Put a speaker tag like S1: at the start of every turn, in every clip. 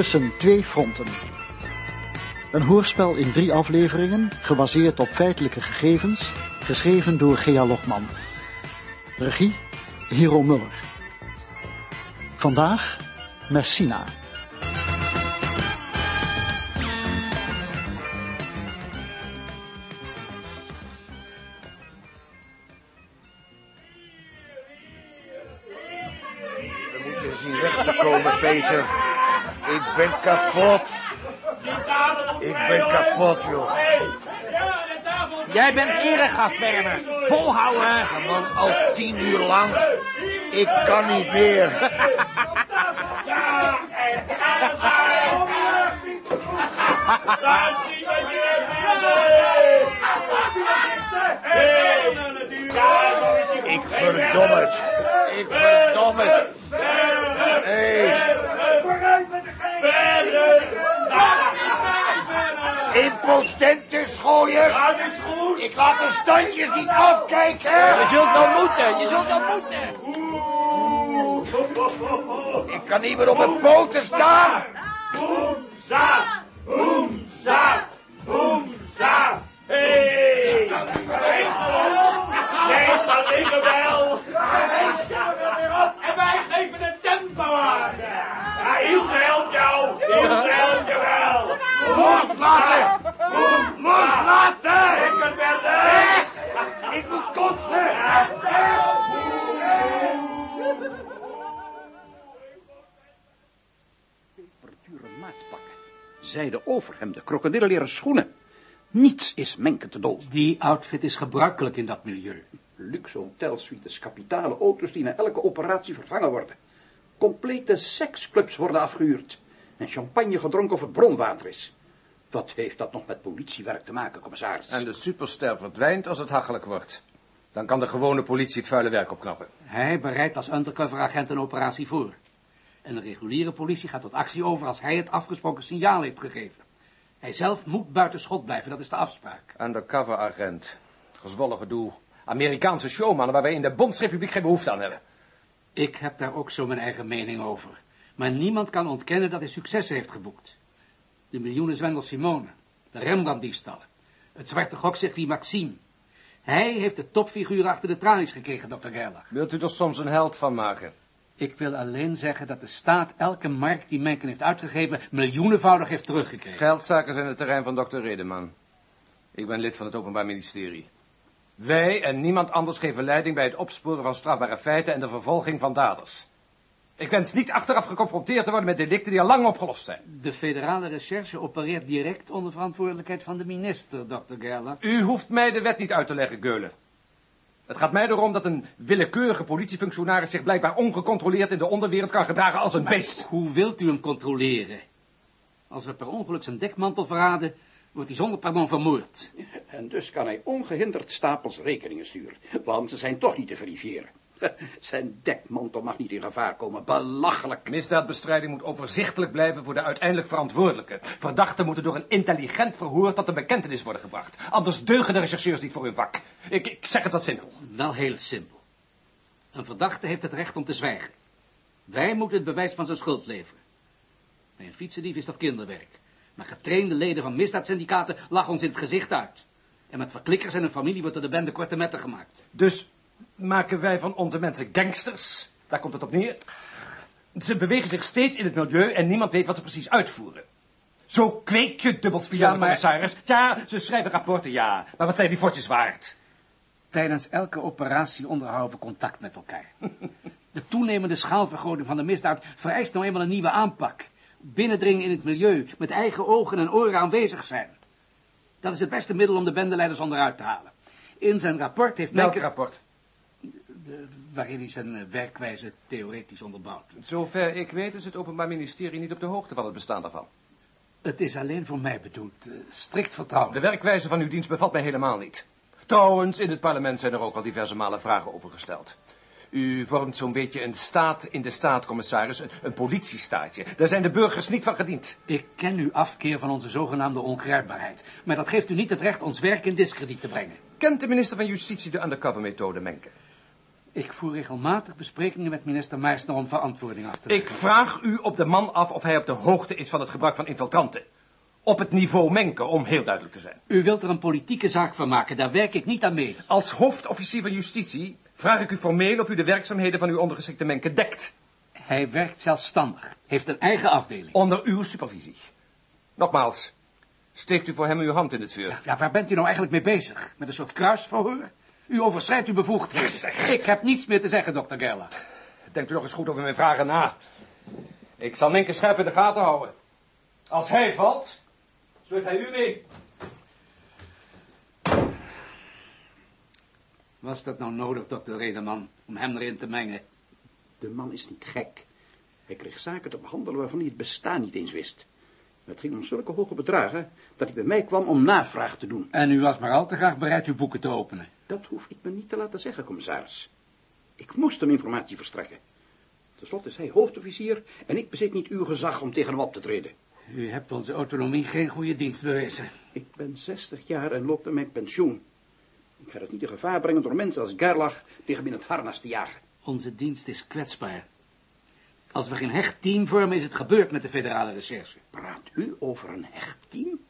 S1: tussen twee fronten. Een hoorspel in drie afleveringen, gebaseerd op feitelijke gegevens, geschreven door Gea Lokman. Regie, Hero Muller. Vandaag, Messina.
S2: We moeten zien weg te komen, Peter. Ik ben kapot. Ik ben kapot, joh.
S3: Jij bent eregast, Werner. Volhouden.
S2: Man, al tien uur lang. Ik kan niet meer. Ik verdom het. Ik verdom het. Impotente schooiers. Ik laat de standjes niet afkijken.
S3: Je zult wel moeten. Je zult wel moeten.
S2: Ik kan niet meer op mijn poten staan.
S4: Hoemza! Hoemza!
S5: Zijde overhemden, krokodilleren schoenen. Niets is Menke te dol.
S6: Die outfit is gebruikelijk in dat milieu.
S5: Luxe hotelsuites, kapitale auto's die na elke operatie vervangen worden. Complete seksclubs worden afgehuurd. En champagne gedronken of het bronwater is. Wat heeft dat nog met politiewerk te maken, commissaris?
S7: En de superster verdwijnt als het hachelijk wordt. Dan kan de gewone politie het vuile werk opknappen.
S6: Hij bereidt als undercover agent een operatie voor. En de reguliere politie gaat tot actie over als hij het afgesproken signaal heeft gegeven. Hij zelf moet buiten schot blijven, dat is de afspraak.
S7: Undercover agent. Gezwollen gedoe. Amerikaanse showmannen waar wij in de Bondsrepubliek geen behoefte aan hebben.
S6: Ik heb daar ook zo mijn eigen mening over. Maar niemand kan ontkennen dat hij succes heeft geboekt. De miljoenenzwendel Simone, de Rembrandt-diefstallen, het zwarte gokcircuit Maxime. Hij heeft de topfiguur achter de tralies gekregen, dokter Gerlach.
S7: Wilt u er soms een held van maken?
S6: Ik wil alleen zeggen dat de staat elke markt die Menken heeft uitgegeven miljoenenvoudig heeft teruggekregen.
S7: Geldzaken zijn het terrein van dokter Redeman. Ik ben lid van het Openbaar Ministerie. Wij en niemand anders geven leiding bij het opsporen van strafbare feiten en de vervolging van daders. Ik wens niet achteraf geconfronteerd te worden met delicten die al lang opgelost zijn.
S6: De federale recherche opereert direct onder verantwoordelijkheid van de minister, dokter Gerlach.
S7: U hoeft mij de wet niet uit te leggen, Geulen. Het gaat mij erom dat een willekeurige politiefunctionaris zich blijkbaar ongecontroleerd in de onderwereld kan gedragen als een beest.
S6: Hoe wilt u hem controleren? Als we per ongeluk zijn dekmantel verraden, wordt hij zonder pardon vermoord.
S5: En dus kan hij ongehinderd stapels rekeningen sturen. Want ze zijn toch niet te verifiëren. Zijn dekmantel mag niet in gevaar komen. Belachelijk.
S7: Misdaadbestrijding moet overzichtelijk blijven voor de uiteindelijk verantwoordelijke. Verdachten moeten door een intelligent verhoor tot een bekentenis worden gebracht. Anders deugen de rechercheurs niet voor hun vak. Ik, ik zeg het wat simpel.
S6: Wel heel simpel. Een verdachte heeft het recht om te zwijgen. Wij moeten het bewijs van zijn schuld leveren. Bij een fietsendief is dat kinderwerk. Maar getrainde leden van misdaadsyndicaten lachen ons in het gezicht uit. En met verklikkers en hun familie wordt er de bende korte metten gemaakt.
S7: Dus maken wij van onze mensen gangsters? Daar komt het op neer. Ze bewegen zich steeds in het milieu en niemand weet wat ze precies uitvoeren. Zo kweek je dubbelspion,
S6: Ja, maar-
S7: commissaris. Ja, ze schrijven rapporten, ja. Maar wat zijn die fortjes waard?
S6: Tijdens elke operatie onderhouden we contact met elkaar. De toenemende schaalvergroting van de misdaad vereist nou eenmaal een nieuwe aanpak. Binnendringen in het milieu, met eigen ogen en oren aanwezig zijn. Dat is het beste middel om de bendeleiders onderuit te halen. In zijn rapport heeft
S7: Welk
S6: Menke-
S7: rapport?
S6: De- waarin hij zijn eh, werkwijze theoretisch onderbouwt.
S7: Zover ik weet is het Openbaar Ministerie niet op de hoogte van het bestaan daarvan.
S6: Het is alleen voor mij bedoeld, eh, strikt vertrouwen.
S7: De werkwijze van uw dienst bevalt mij helemaal niet. Trouwens, in het parlement zijn er ook al diverse malen vragen over gesteld. U vormt zo'n beetje een staat in de staat, commissaris, een, een politiestaatje. Daar zijn de burgers niet van gediend.
S6: Ik ken uw afkeer van onze zogenaamde ongrijpbaarheid. Maar dat geeft u niet het recht ons werk in diskrediet te brengen.
S7: Kent de minister van Justitie de undercover-methode, Menke?
S6: Ik voer regelmatig besprekingen met minister Meisner om verantwoording af te leggen.
S7: Ik vraag u op de man af of hij op de hoogte is van het gebruik van infiltranten. Op het niveau Menke, om heel duidelijk te zijn.
S6: U wilt er een politieke zaak van maken, daar werk ik niet aan mee.
S7: Als hoofdofficier van justitie vraag ik u formeel of u de werkzaamheden van uw ondergeschikte Menke dekt.
S6: Hij werkt zelfstandig, heeft een eigen afdeling.
S7: Onder uw supervisie. Nogmaals, steekt u voor hem uw hand in het vuur.
S6: Ja, waar bent u nou eigenlijk mee bezig? Met een soort kruisverhoor? U overschrijdt uw bevoegdheden. Ik heb niets meer te zeggen, dokter Gerlach.
S7: Denkt u nog eens goed over mijn vragen na. Ik zal Menke scherp in de gaten houden. Als hij valt, sleurt hij u mee.
S6: Was dat nou nodig, dokter Redeman, om hem erin te mengen?
S5: De man is niet gek. Hij kreeg zaken te behandelen waarvan hij het bestaan niet eens wist. Het ging om zulke hoge bedragen dat hij bij mij kwam om navraag te doen.
S6: En u was maar al te graag bereid uw boeken te openen.
S5: Dat hoef ik me niet te laten zeggen, commissaris. Ik moest hem informatie verstrekken. Ten slotte is hij hoofdofficier en ik bezit niet uw gezag om tegen hem op te treden.
S6: U hebt onze autonomie geen goede dienst bewezen.
S5: Ik ben 60 jaar en loop naar mijn pensioen. Ik ga het niet in gevaar brengen door mensen als Gerlach tegen in het harnas te jagen.
S6: Onze dienst is kwetsbaar. Als we geen hecht team vormen, is het gebeurd met de federale recherche.
S5: Praat u over een hecht team?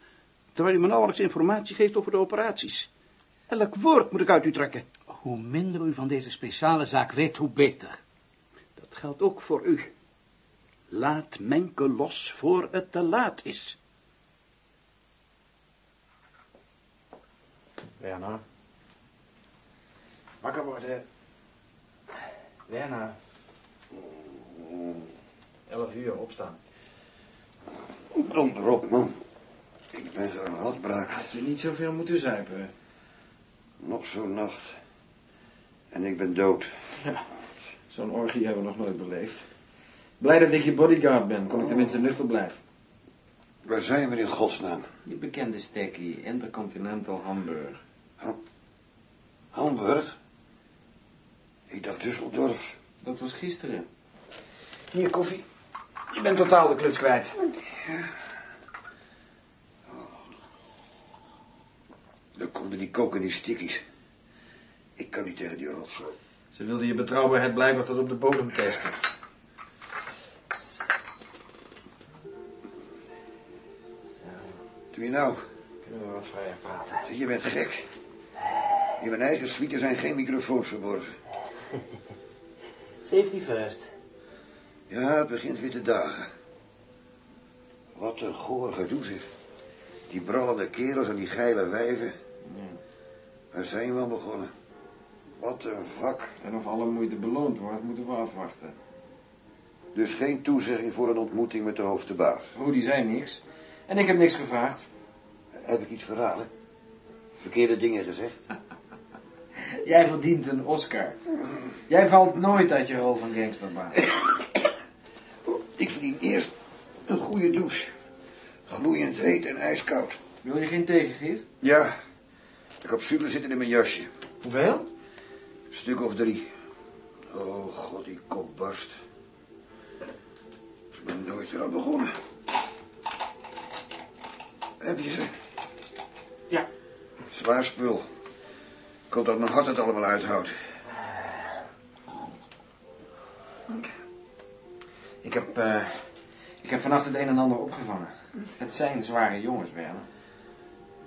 S5: Terwijl u me nauwelijks informatie geeft over de operaties. Elk woord moet ik uit u trekken.
S6: Hoe minder u van deze speciale zaak weet, hoe beter.
S5: Dat geldt ook voor u. Laat Menke los voor het te laat is.
S8: Werner. Wakker worden. Werner. Elf uur, opstaan.
S2: Donder op, man. Ik ben zo'n rotbraak.
S8: Had je niet zoveel moeten zuipen.
S2: Nog zo'n nacht. En ik ben dood.
S8: Ja, zo'n orgie hebben we nog nooit beleefd. Blij dat ik je bodyguard ben, kon ik tenminste nuchter blijven.
S2: Waar zijn we in godsnaam?
S8: Je bekende stekkie, Intercontinental Hamburg.
S2: Hamburg? Ik dacht Düsseldorf.
S8: Dat was gisteren. Hier, koffie. Je bent totaal de kluts kwijt.
S2: Dan konden die koken die stickies. Ik kan niet tegen die rotzooi.
S8: Ze wilden je betrouwbaarheid blijkbaar tot op de bodem testen.
S2: Doe je nou?
S8: Kunnen we wat vrijer praten?
S2: Je bent gek. In mijn eigen suite zijn geen microfoons verborgen.
S8: Safety first.
S2: Ja, het begint weer te dagen. Wat een goor gedoe zeg. Die brallende kerels en die geile wijven. Waar zijn we aan begonnen? Wat een vak.
S8: En of alle moeite beloond wordt, moeten we afwachten.
S2: Dus geen toezegging voor een ontmoeting met de hoogste baas.
S8: Oh, die zei niks. En ik heb niks gevraagd.
S2: Heb ik iets verraden? Verkeerde dingen gezegd?
S8: Jij verdient een Oscar. Jij valt nooit uit je rol van gangsterbaas.
S2: Ik verdien eerst een goede douche. Gloeiend heet en ijskoud.
S8: Wil je geen tegengif?
S2: Ja, de capsule zitten in mijn jasje.
S8: Hoeveel?
S2: Een stuk of drie. Oh god, die kop barst. Ik ben nooit eraan begonnen. Heb je ze?
S8: Ja.
S2: Zwaar spul. Ik hoop dat mijn hart het allemaal uithoudt.
S8: Ik heb, eh, ik heb vannacht het een en ander opgevangen. Het zijn zware jongens, Werner.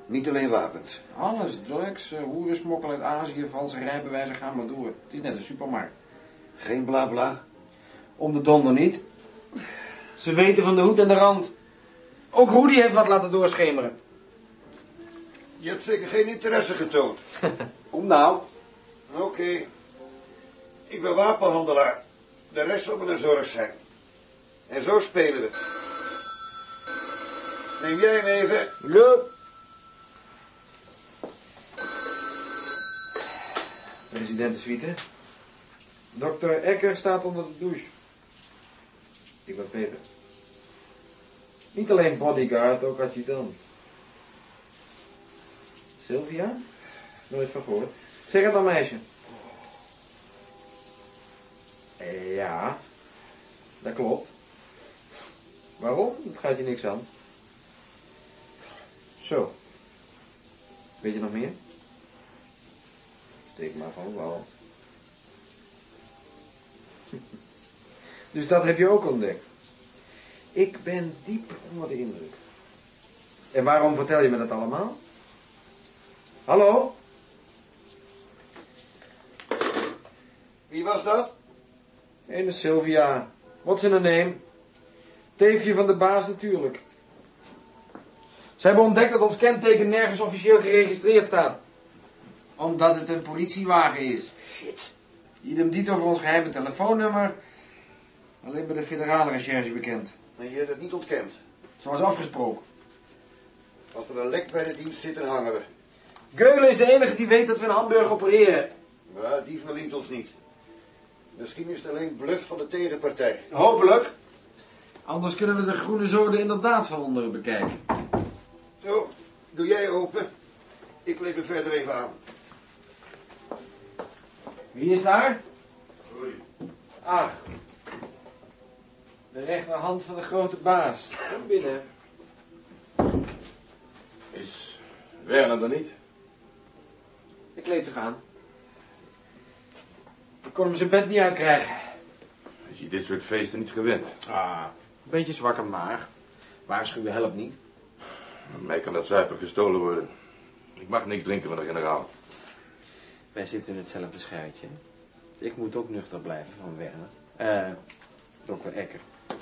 S2: Niet alleen wapens.
S8: Alles, drugs, uh, hoerensmokkel uit Azië, valse rijbewijzen, gaan maar door. Het is net een supermarkt.
S2: Geen bla bla.
S8: Om de donder niet. Ze weten van de hoed en de rand. Ook Rudy heeft wat laten doorschemeren.
S2: Je hebt zeker geen interesse getoond.
S8: Kom nou.
S2: Oké. Ik ben wapenhandelaar. De rest zal me een zorg zijn. En zo spelen we. Neem jij hem even?
S8: Ja. Presidentensuite. Dokter Ecker staat onder de douche. Ik ben Peter. Niet alleen bodyguard, ook adjudant. Sylvia? Nooit van gehoord. Zeg het dan, meisje. Eh, Ja, dat klopt. Waarom? Dat gaat je niks aan. Zo. Weet je nog meer? Steek maar van wel. Dus dat heb je ook ontdekt. Ik ben diep onder de indruk. En waarom vertel je me dat allemaal? Hallo?
S2: Wie was dat?
S8: Ene Sylvia. What's in her name? Teefje van de baas natuurlijk. Ze hebben ontdekt dat ons kenteken nergens officieel geregistreerd staat. Omdat het een politiewagen is. Shit. Idem dito voor ons geheime telefoonnummer. Alleen bij de federale recherche bekend.
S2: En je hebt het niet ontkend.
S8: Zoals afgesproken.
S2: Als er een lek bij de dienst zit, dan hangen we.
S8: Geulen is de enige die weet dat we in Hamburg opereren.
S2: Maar die verliet ons niet. Misschien is het alleen bluff van de tegenpartij.
S8: Hopelijk. Anders kunnen we de groene zoden inderdaad van onderen bekijken.
S2: Zo, doe jij open. Ik leef er verder even aan.
S8: Wie is daar? Ah. De rechterhand van de grote baas. Kom binnen.
S9: Is Werner er niet?
S8: Ik kleed zich aan. Ik kon hem zijn bed niet uitkrijgen.
S9: Is hij dit soort feesten niet gewend?
S8: Ah, een beetje zwakke maag. Waarschuwen helpt niet.
S9: Mij kan dat zuipen gestolen worden. Ik mag niks drinken van de generaal.
S8: Wij zitten in hetzelfde schuitje. Ik moet ook nuchter blijven van Werner. Eh, dokter Ecker.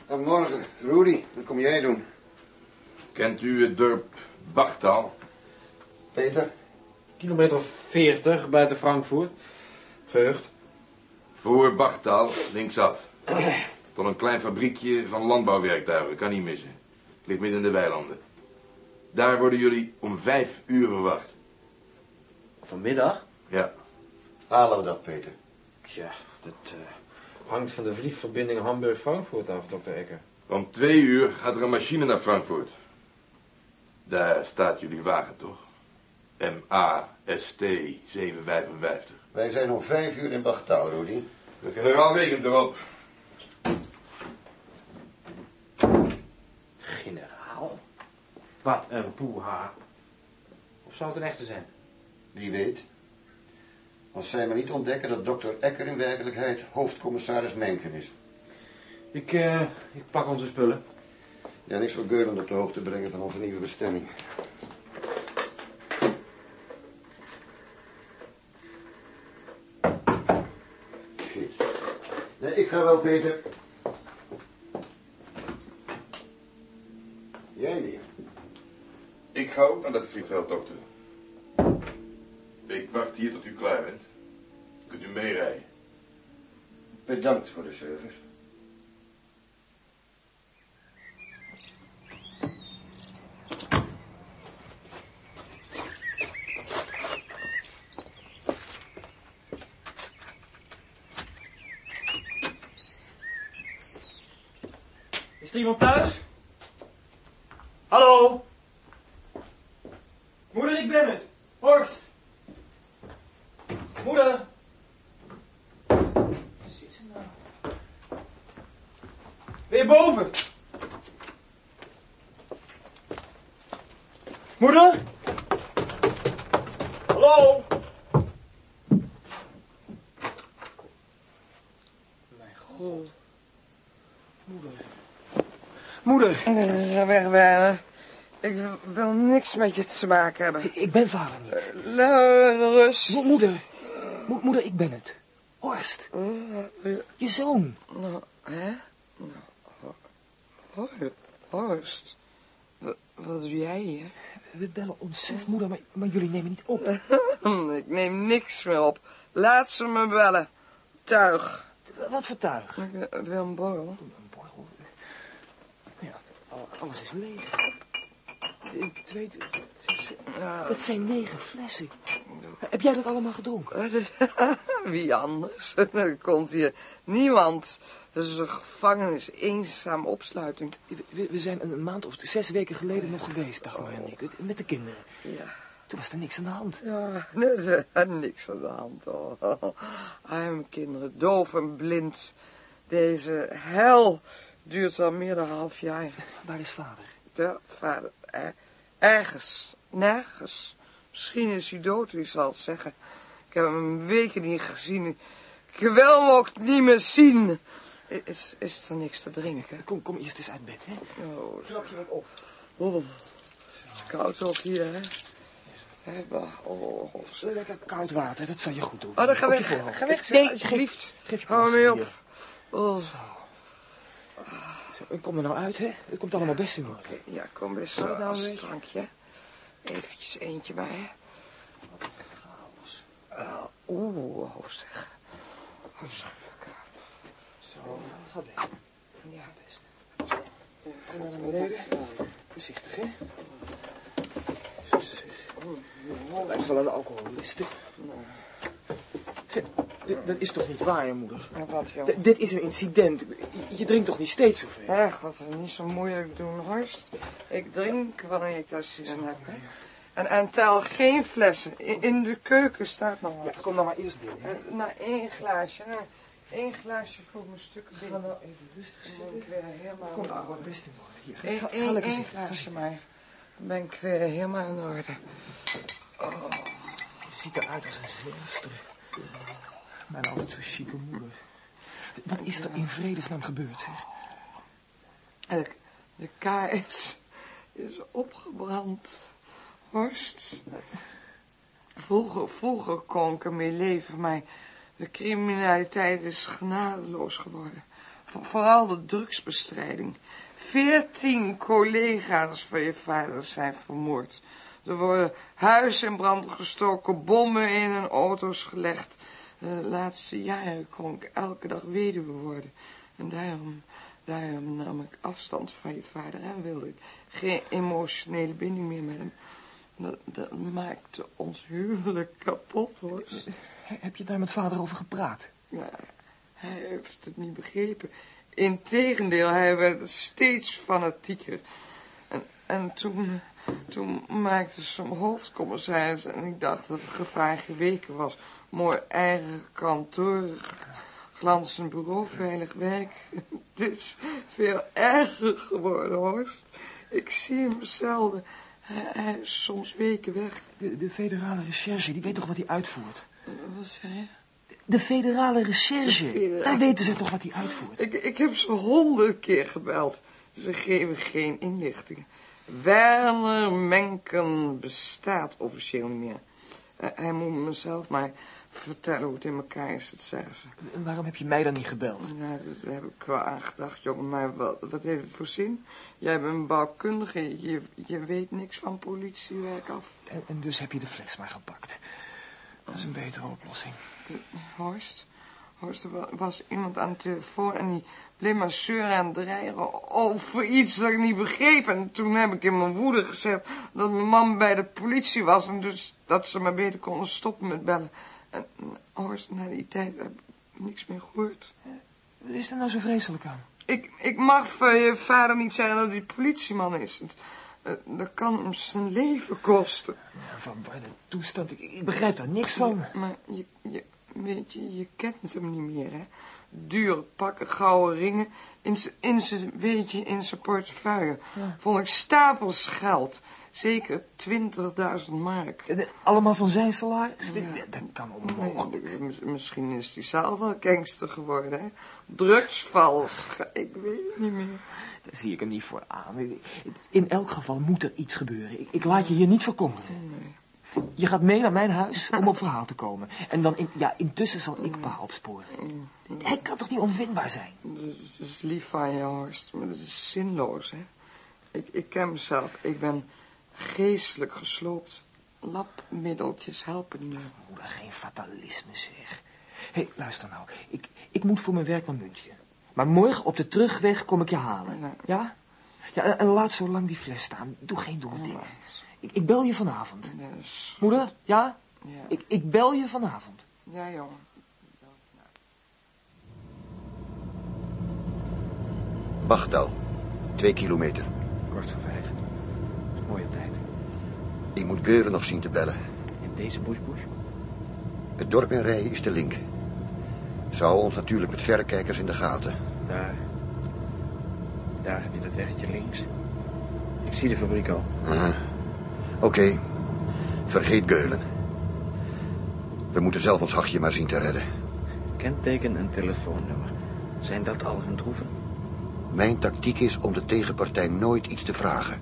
S2: Morgen, Rudy, wat kom jij doen?
S9: Kent u het dorp Bachtal?
S2: Peter?
S8: Kilometer of 40 buiten Frankfurt. Gehucht.
S9: Voor Bachtal, linksaf. Tot een klein fabriekje van landbouwwerktuigen, kan niet missen. Het ligt midden in de weilanden. Daar worden jullie om vijf uur verwacht.
S8: Vanmiddag?
S9: Ja,
S2: Halen we dat, Peter?
S8: Tja, dat eh, hangt van de vliegverbinding Hamburg-Frankfurt af, dokter Ecker.
S9: om twee uur gaat er een machine naar Frankfurt. Daar staat jullie wagen toch? MAST 755.
S2: Wij zijn om vijf uur in Bachtaal, Rudy.
S9: De generaal rekent erop.
S8: Generaal? Wat een poeha. Of zou het een echte zijn?
S2: Wie weet. Als zij maar niet ontdekken dat dokter Ecker in werkelijkheid hoofdcommissaris Menken is.
S8: Ik, eh, ik pak onze spullen.
S2: Ja, niks voor Geulen op de hoogte brengen van onze nieuwe bestemming. Shit. Nee, ik ga wel, Peter. Jij niet.
S9: Ik ga ook naar dat vliegveld, dokter. Ik wacht hier tot u klaar bent. Kunt u meerijden?
S2: Bedankt voor de service.
S3: Is er iemand thuis? Hallo? Moeder, ik ben het. Horst. Moeder. Zit ze nou? Ben je boven? Moeder? Hallo? Mijn god. Moeder. Moeder.
S10: Ga weg, Werner. Ik wil niks met je te maken hebben.
S3: Ik ben vader niet.
S10: Nou, rust.
S3: Mo- moeder. Mo- moeder, ik ben het. Horst. Je zoon.
S10: Nou, hè? Nou, Hor- Horst. Wat, doe jij hier?
S3: We bellen ons suf, moeder, maar, maar jullie nemen niet op.
S10: Ik neem niks meer op. Laat ze me bellen. Tuig.
S3: Wat voor tuig?
S10: Ik eh, wil een borrel.
S3: Een borrel. Ja, al- alles is leeg. Twee, zes, dat zijn negen flessen. Heb jij dat allemaal gedronken?
S10: Wie anders? Er komt hier niemand. Het is een gevangenis, eenzaam opsluiting.
S3: We, zijn een maand of zes weken geleden nog geweest, Dagmar en ik. Met de kinderen.
S10: Ja.
S3: Toen was er niks aan de hand.
S10: Ja, er is niks aan de hand. Oh. Arme kinderen, doof en blind. Deze hel duurt al meer dan een half jaar.
S3: Waar is vader?
S10: De vader, er- ergens, nergens. Misschien is hij dood, wie zal het zeggen. Ik heb hem weken niet gezien. Ik wil me ook niet meer zien. Is, is er niks te drinken?
S3: Kom, kom eerst eens uit bed, hè.
S10: Oh,
S3: Knap je wat op.
S10: oh. Het is koud ook hier, hè? Bah, Oh, oh.
S3: Lekker koud water, dat zal je goed doen.
S10: Oh, dan ga weg. Ga weg, alsjeblieft.
S3: Geef, je
S10: Hou me op. Oh,
S3: Kom er nou uit, hè. Het komt allemaal best in orde.
S10: Ja, kom best wel
S3: het nou
S10: als
S3: een
S10: drankje. Eventjes eentje bij, hè?
S3: Chaos.
S10: Oeh, oh, zeg.
S3: Zo, ga weg.
S10: Ja,
S3: Best. Maar naar beneden. Voorzichtig, hè. Zo, zeg. Lijkt wel een alcoholiste. Dit- Dat is toch niet waar, moeder?
S10: Wat, joh?
S3: D- dit is een incident. Je, drinkt toch niet steeds zoveel?
S10: Echt, dat is niet zo moeilijk doen, Horst. Ik drink wanneer ik daar zin in heb, hè. En, en tel geen flessen. In, in de keuken staat nog
S3: Ja,
S10: wat.
S3: kom nou maar eerst binnen. hè.
S10: En, nou, één glaasje, hè. Eén glaasje voor mijn stukken
S3: Ga
S10: binnen.
S3: nou even rustig
S10: Dan ben ik
S3: zitten.
S10: weer helemaal
S3: Kom nou,
S10: orde.
S3: wat best in orde. Hier,
S10: Eén
S3: ga, ga lekker zitten. Ga
S10: glaasje
S3: zitten.
S10: maar. Dan ben ik weer helemaal in orde.
S3: Je ziet eruit als een zeester. Mijn altijd zo chique moeder. Wat is er in vredesnaam gebeurd, zeg?
S10: De, de kaars is opgebrand. Horst. Vroeger, kon ik ermee leven, maar de criminaliteit is genadeloos geworden. Voor- vooral de drugsbestrijding. Veertien collega's van je vader zijn vermoord. Er worden huizen in brand gestoken, bommen in hun auto's gelegd. De laatste jaren kon ik elke dag weduwe worden. En daarom, daarom nam ik afstand van je vader en wilde ik geen emotionele binding meer met hem. Dat, dat maakte ons huwelijk kapot, hoor.
S3: He- Heb je daar met vader over gepraat?
S10: Ja, hij heeft het niet begrepen. Integendeel, hij werd steeds fanatieker. En, en toen, toen maakte ze hem hoofdcommissaris en ik dacht dat het gevaar geweken was. Mooi eigen kantoor, glanzend bureau, veilig werk. Het is veel erger geworden, Horst. Ik zie hem zelden. Hij, is soms weken weg.
S3: De, de federale recherche, die weet toch wat hij uitvoert?
S10: Wat zeg je?
S3: De federale recherche,
S10: De federale-
S3: daar weten ze toch wat hij uitvoert?
S10: Ik, ik heb ze honderd keer gebeld. Ze geven geen inlichtingen. Werner Menken bestaat officieel niet meer. Eh, hij moet mezelf maar vertellen hoe het in elkaar is, dat zeggen ze.
S3: En waarom heb je mij dan niet gebeld?
S10: Ja, daar heb ik wel aan gedacht, jongen, maar wat, wat heeft het voor zin? Jij bent een bouwkundige, je, je weet niks van politiewerk af.
S3: En, en dus heb je de fles maar gepakt. Dat is een betere oplossing.
S10: De, Horst, Horst, er wa- was iemand aan de telefoon en die bleef maar zeuren en dreigen over iets dat ik niet begreep. En toen heb ik in mijn woede gezegd dat mijn man bij de politie was en dus dat ze maar beter konden stoppen met bellen. En na die tijd heb ik niks meer gehoord.
S3: Wat is er nou zo vreselijk aan?
S10: Ik, ik mag van je vader niet zeggen dat hij politieman is. Het, eh, dat kan hem zijn leven kosten.
S3: Ja, van waar de toestand, ik, ik begrijp daar niks van.
S10: Maar je, je, weet je, je kent hem niet meer, hè? Dure pakken, gouden ringen, in zijn, weet je, in zijn portefeuille. Vond ik stapels geld. Zeker 20.000 mark.
S3: Eh, Allemaal van zijn salaris? Dat- Dat kan onmogelijk.
S10: Nee, misschien is hij zelf wel gangster geworden, hè? Drugsvals, ik weet het niet meer.
S3: Daar zie ik hem niet voor aan. In elk geval moet er iets gebeuren. Ik, ik laat je hier niet verkommeren. Je gaat mee naar mijn huis om op verhaal te komen. En dan, in, ja, intussen zal ik pa opsporen. Hij kan toch niet onvindbaar zijn?
S10: Dat is, dat is lief van je, Horst, maar dat is zinloos, hè? Ik, ik ken mezelf, ik ben geestelijk gesloopt. Labmiddeltjes helpen meer.
S3: Moeder, geen fatalisme zeg. Hé, hey, luister nou. Ik, ik moet voor mijn werk naar München. Maar morgen op de terugweg kom ik je halen.
S10: Ja.
S3: Ja? Ja, en, en laat zo lang die fles staan. Doe geen domme dingen. Ik, ik bel je vanavond.
S10: Is-
S3: Moeder, ja?
S10: ja.
S3: Ik, ik bel je vanavond.
S10: ja, jongen.
S2: Bagdal, twee kilometer.
S3: Kwart voor vijf. Mooie tijd.
S2: Ik moet Geuren nog zien te bellen.
S3: En deze bush-bush?
S2: Het dorp in Rij is de link. Zou ons natuurlijk met verrekijkers in de gaten.
S3: Daar. Daar heb je dat weggetje links. Ik zie de fabriek al.
S2: Aha. Oké, vergeet Geulen. We moeten zelf ons hachje maar zien te redden.
S8: kenteken en telefoonnummer. Zijn dat al hun troeven?
S2: Mijn tactiek is om de tegenpartij nooit iets te vragen.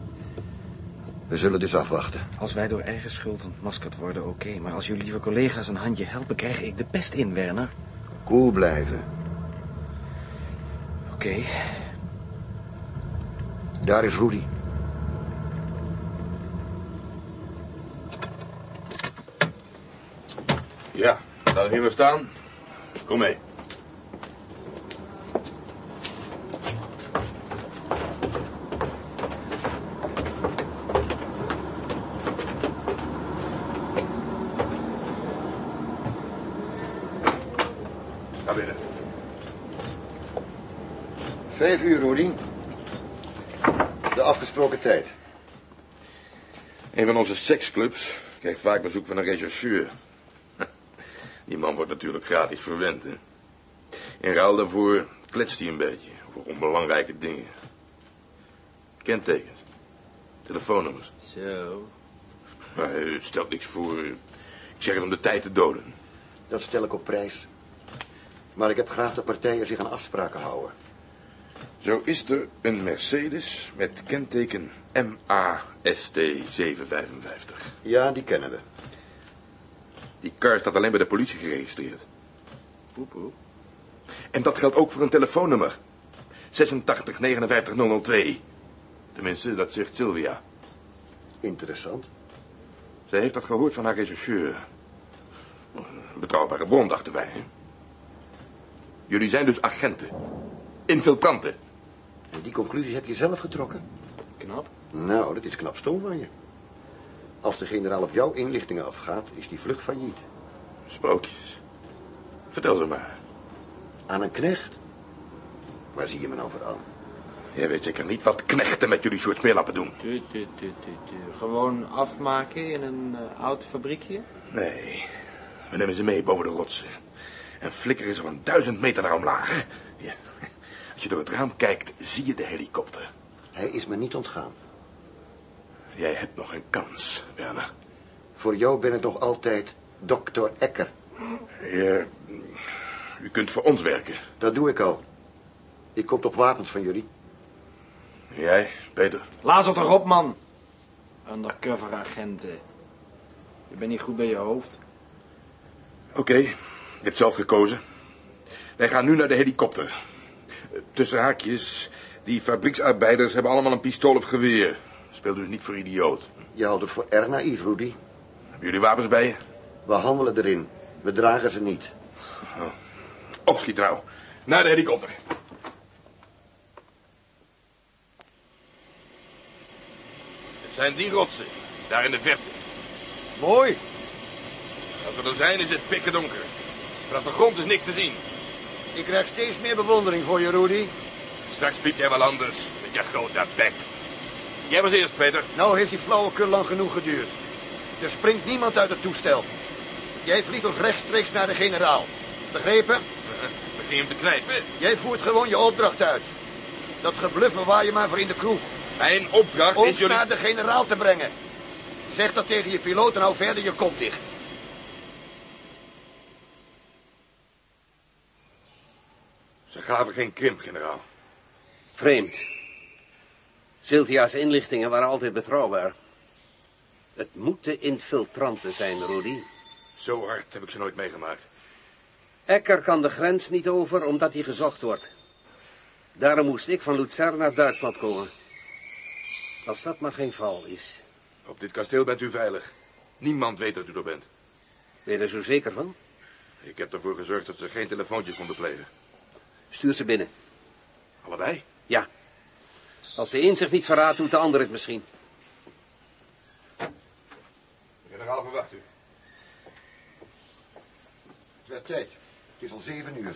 S2: We zullen dus afwachten.
S8: Als wij door eigen schuld ontmaskerd worden, oké. Maar als jullie lieve collega's een handje helpen, krijg ik de pest in, Werner.
S2: Cool blijven.
S8: Oké.
S2: Daar is Rudy.
S9: Ja, laat hem hier maar staan. Kom mee. Ga binnen.
S2: Vijf uur, Rudy. De afgesproken tijd.
S9: Een van onze seksclubs krijgt vaak bezoek van een rechercheur. Die man wordt natuurlijk gratis verwend, hè. In ruil daarvoor kletst hij een beetje over onbelangrijke dingen. Kentekens. Telefoonnummers.
S8: Zo.
S9: Maar het stelt niks voor. Ik zeg het om de tijd te doden.
S2: Dat stel ik op prijs. Maar ik heb graag dat partijen zich aan afspraken houden.
S9: Zo is er een Mercedes met kenteken MAST 755.
S2: Ja, die kennen we.
S9: Die car staat alleen bij de politie geregistreerd.
S8: Poepoe.
S9: En dat geldt ook voor een telefoonnummer. 86 59 002. Tenminste, dat zegt Sylvia.
S2: Interessant.
S9: Zij heeft dat gehoord van haar rechercheur. Een betrouwbare bron, dachten wij. Hè? Jullie zijn dus agenten. Infiltranten.
S2: En die conclusie heb je zelf getrokken?
S8: Knap.
S2: Nou, dat is knap stom van je. Als de generaal op jouw inlichtingen afgaat, is die vlucht failliet.
S9: Sprookjes. Vertel ze maar.
S2: Aan een knecht? Waar zie je me nou voor aan?
S9: Jij weet zeker niet wat knechten met jullie soort smeerlappen doen.
S11: Tu, tu, tu, tu, tu. Gewoon afmaken in een eh, oud fabriekje?
S9: Nee, we nemen ze mee boven de rotsen. En flikkeren ze van duizend meter naar omlaag. Ja. Als je door het raam kijkt, zie je de helikopter.
S2: Hij is me niet ontgaan.
S9: Jij hebt nog een kans, Werner.
S2: Voor jou ben ik nog altijd dokter Ecker.
S9: Je, u kunt voor ons werken.
S2: Dat doe ik al. Ik kom op wapens van jullie.
S9: Jij, Peter?
S11: Laat ze toch op, man. Undercover agenten. Je bent niet goed bij je hoofd.
S9: Oké, je hebt zelf gekozen. Wij gaan nu naar de helikopter. Tussen haakjes, die fabrieksarbeiders hebben allemaal een pistool of geweer. Speel dus niet voor idioot.
S2: Je houdt het voor erg naïef, Rudy.
S9: Hebben jullie wapens bij je?
S2: We handelen erin. We dragen ze niet.
S9: Opschiet nou. Naar de helikopter. Het zijn die rotsen, daar in de verte.
S2: Mooi.
S9: Als we er zijn is het pikken donker. Vanaf de grond is niks te zien.
S2: Ik krijg steeds meer bewondering voor je, Rudy.
S9: Straks piep jij wel anders met je grote bek. Jij was eerst, Peter.
S2: Nou heeft die flauwekul lang genoeg geduurd. Er springt niemand uit het toestel. Jij vliegt ons rechtstreeks naar de generaal. Begrepen?
S9: Begin je hem te knijpen?
S2: Jij voert gewoon je opdracht uit. Dat gebluffen waar je maar voor in de kroeg.
S9: Mijn opdracht
S2: Ons
S9: is jullie...
S2: naar de generaal te brengen. Zeg dat tegen je piloot en hou verder je kont dicht.
S9: Gaven geen krimp, generaal.
S12: Vreemd. Sylvia's inlichtingen waren altijd betrouwbaar. Het moeten infiltranten zijn, Rudy.
S9: Zo hard heb ik ze nooit meegemaakt.
S12: Ecker kan de grens niet over omdat hij gezocht wordt. Daarom moest ik van Luzern naar Duitsland komen. Als dat maar geen val is.
S9: Op dit kasteel bent u veilig. Niemand weet dat u er bent.
S12: Ben je er zo zeker van?
S9: Ik heb ervoor gezorgd dat ze geen telefoontjes konden plegen.
S12: Stuur ze binnen.
S9: Allebei?
S12: Ja. Als de een zich niet verraadt, doet de ander het misschien.
S9: Generaal, verwacht u.
S2: Het werd tijd. Het is al zeven uur.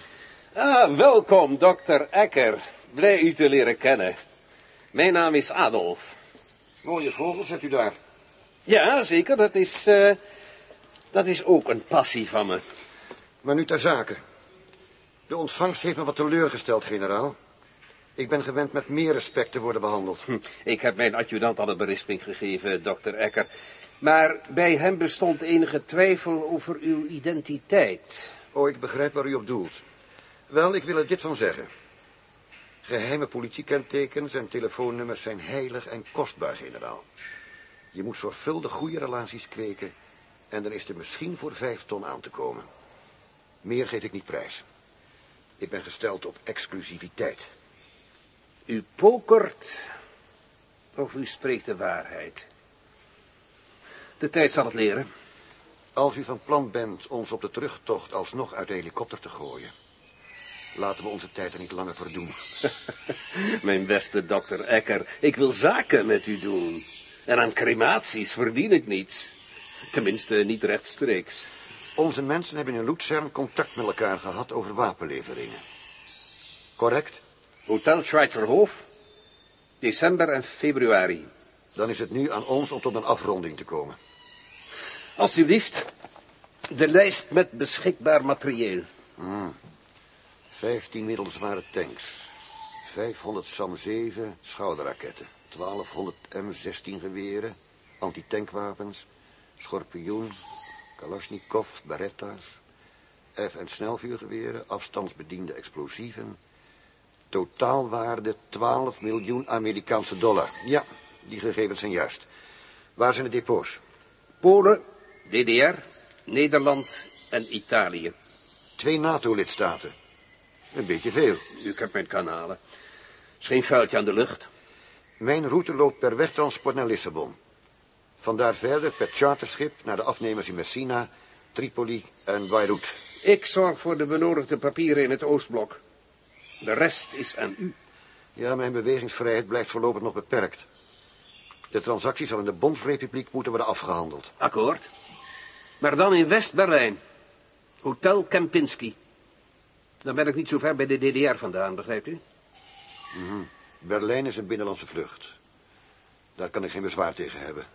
S12: Ah, welkom, dokter Ecker. Blij u te leren kennen. Mijn naam is Adolf.
S2: Mooie vogels hebt u daar.
S12: Ja, zeker. Dat is, eh, dat is ook een passie van me.
S2: Maar nu ter zake. De ontvangst heeft me wat teleurgesteld, generaal. Ik ben gewend met meer respect te worden behandeld.
S12: Hm, Ik heb mijn adjudant al een berisping gegeven, dokter Ecker. Maar bij hem bestond enige twijfel over uw identiteit.
S2: Oh, ik begrijp waar u op doelt. Wel, ik wil er dit van zeggen. Geheime politiekentekens en telefoonnummers zijn heilig en kostbaar, generaal. Je moet zorgvuldig goede relaties kweken en dan is er misschien voor vijf ton aan te komen. Meer geef ik niet prijs. Ik ben gesteld op exclusiviteit.
S12: U pokert of u spreekt de waarheid. De tijd zal het leren.
S2: Als u van plan bent ons op de terugtocht alsnog uit de helikopter te gooien... laten we onze tijd er niet langer voor doen.
S12: Mijn beste dokter Ecker, ik wil zaken met u doen. En aan crematies verdien ik niets. Tenminste, niet rechtstreeks.
S2: Onze mensen hebben in Luzern contact met elkaar gehad over wapenleveringen. Correct?
S12: Hotel Schweizerhof, december en februari.
S2: Dan is het nu aan ons om tot een afronding te komen.
S12: Alsjeblieft, de lijst met beschikbaar materieel.
S2: Hmm. 15 middelzware tanks. 500 SAM-7 schouderraketten. 1200 M16 geweren. Antitankwapens. Schorpioen. Kalashnikov, Beretta's. F- en snelvuurgeweren. Afstandsbediende explosieven. Totaalwaarde 12 miljoen Amerikaanse dollar. Ja, die gegevens zijn juist. Waar zijn de depots?
S12: Polen, DDR, Nederland en Italië.
S2: Twee NATO-lidstaten. Een beetje veel.
S12: U kent mijn kanalen. Is geen vuiltje aan de lucht.
S2: Mijn route loopt per wegtransport naar Lissabon. Vandaar verder per charterschip naar de afnemers in Messina, Tripoli en Beirut.
S12: Ik zorg voor de benodigde papieren in het Oostblok. De rest is aan u.
S2: Ja, mijn bewegingsvrijheid blijft voorlopig nog beperkt. De transactie zal in de Bondsrepubliek moeten worden afgehandeld.
S12: Akkoord. Maar dan in West-Berlijn. Hotel Kempinski. Dan ben ik niet zo ver bij de DDR vandaan, begrijpt u?
S2: Mhm. Berlijn is een binnenlandse vlucht. Daar kan ik geen bezwaar tegen hebben.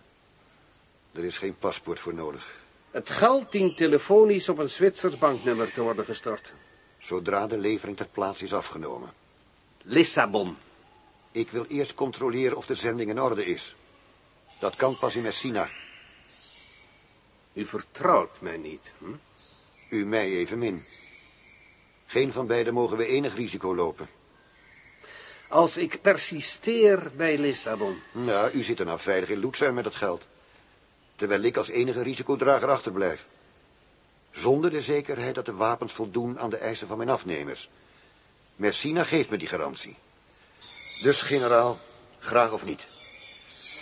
S2: Er is geen paspoort voor nodig.
S12: Het geld dient telefonisch op een Zwitsers banknummer te worden gestort.
S2: Zodra de levering ter plaatse is afgenomen.
S12: Lissabon.
S2: Ik wil eerst controleren of de zending in orde is. Dat kan pas in Messina.
S12: U vertrouwt mij niet, hm?
S2: U mij evenmin. Geen van beiden mogen we enig risico lopen.
S12: Als ik persisteer bij Lissabon.
S2: Nou, u zit er nou veilig in Luzern met het geld. Terwijl ik als enige risicodrager achterblijf. Zonder de zekerheid dat de wapens voldoen aan de eisen van mijn afnemers. Messina geeft me die garantie. Dus, generaal, graag of niet.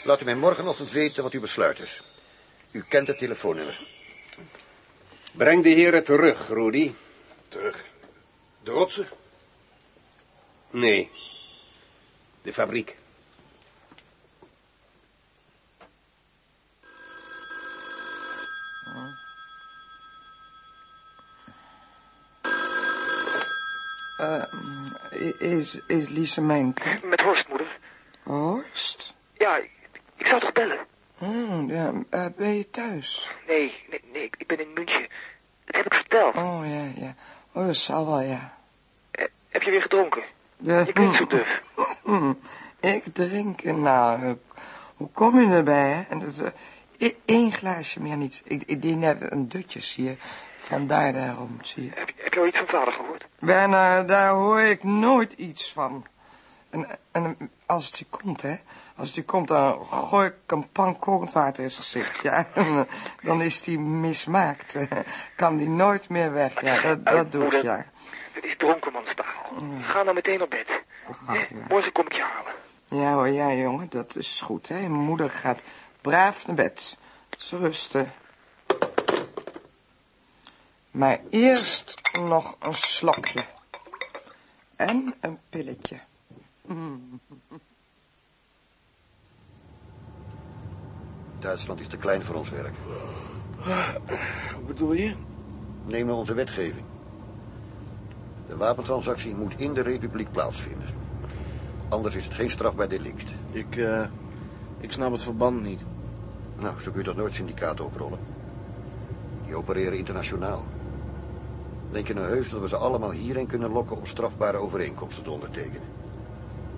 S2: Laat u mij morgenochtend weten wat uw besluit is. U kent het telefoonnummer.
S12: Breng de heren terug, Rudy.
S9: Terug. De rotsen?
S12: Nee. De fabriek.
S10: Is, is Lise Menke?
S13: Met Horst, moeder.
S10: Horst?
S13: Ja, ik, ik zou toch bellen?
S10: Hmm, ja, eh, ben je thuis?
S13: Nee, nee, nee, ik, ik ben in München. Dat heb ik verteld.
S10: Oh, ja, ja. Oh, dat zal wel, ja.
S13: Eh, heb je weer gedronken?
S10: Ja.
S13: Je klinkt zo duf.
S10: Ik drink, nou, hoe kom je erbij, hè? En dat, eh, één glaasje meer niet. Ik, ik deed net een dutje, zie je. Vandaar daarom, zie je.
S13: Heb, heb je al iets van vader gehoord?
S10: Werner, daar hoor ik nooit iets van. En, en als het die komt, hè. Als die komt, dan gooi ik een pan kokend water in zijn gezicht. Ja, en, eh, dan is die mismaakt. Kan die nooit meer weg. Ja, dat, dat doe ik, ja.
S13: Dit is dronkenmanstaal. Ga nou meteen naar bed.
S10: Ach,
S13: Eh,
S10: ja.
S13: Morgen kom ik je halen.
S10: Ja hoor, ja jongen, dat is goed, hè. Mijn moeder gaat braaf naar bed. Ze rusten. Maar eerst nog een slokje. En een pilletje. Mm.
S2: Duitsland is te klein voor ons werk.
S9: Wat bedoel je?
S2: Neem nou onze wetgeving. De wapentransactie moet in de republiek plaatsvinden. Anders is het geen strafbaar delict.
S8: Ik, eh, ik snap het verband niet.
S2: Nou, zo kun je toch nooit syndicaten oprollen. Die opereren internationaal. Denk je nou heus dat we ze allemaal hierheen kunnen lokken om strafbare overeenkomsten te ondertekenen?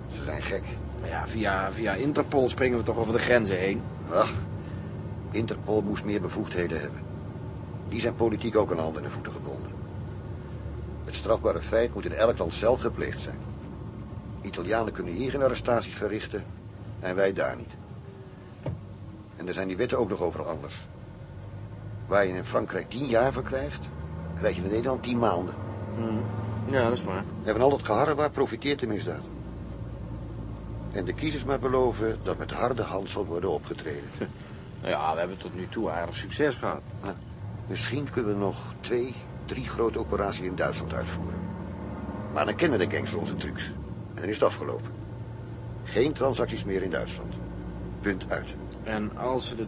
S2: Ze zijn gek.
S8: Maar ja, via, via Interpol springen we toch over de grenzen heen.
S2: Ach, Interpol moest meer bevoegdheden hebben. Die zijn politiek ook aan handen en voeten gebonden. strafbare feit moet in elk land zelf gepleegd zijn. Italianen kunnen hier geen arrestaties verrichten en wij daar niet. En er zijn die wetten ook nog overal anders. Waar je in Frankrijk tien jaar voor krijgt, krijg je in Nederland tien maanden.
S8: Ja, dat is waar.
S2: En van al dat geharre waar profiteert de misdaad. En de kiezers maar beloven dat met harde hand zal worden opgetreden.
S8: Nou ja, we hebben tot nu toe aardig succes gehad.
S2: Misschien kunnen we nog twee, drie grote operaties in Duitsland uitvoeren. Maar dan kennen de gangsters onze trucs. En dan is het afgelopen. Geen transacties meer in Duitsland. Punt uit.
S8: En als we de...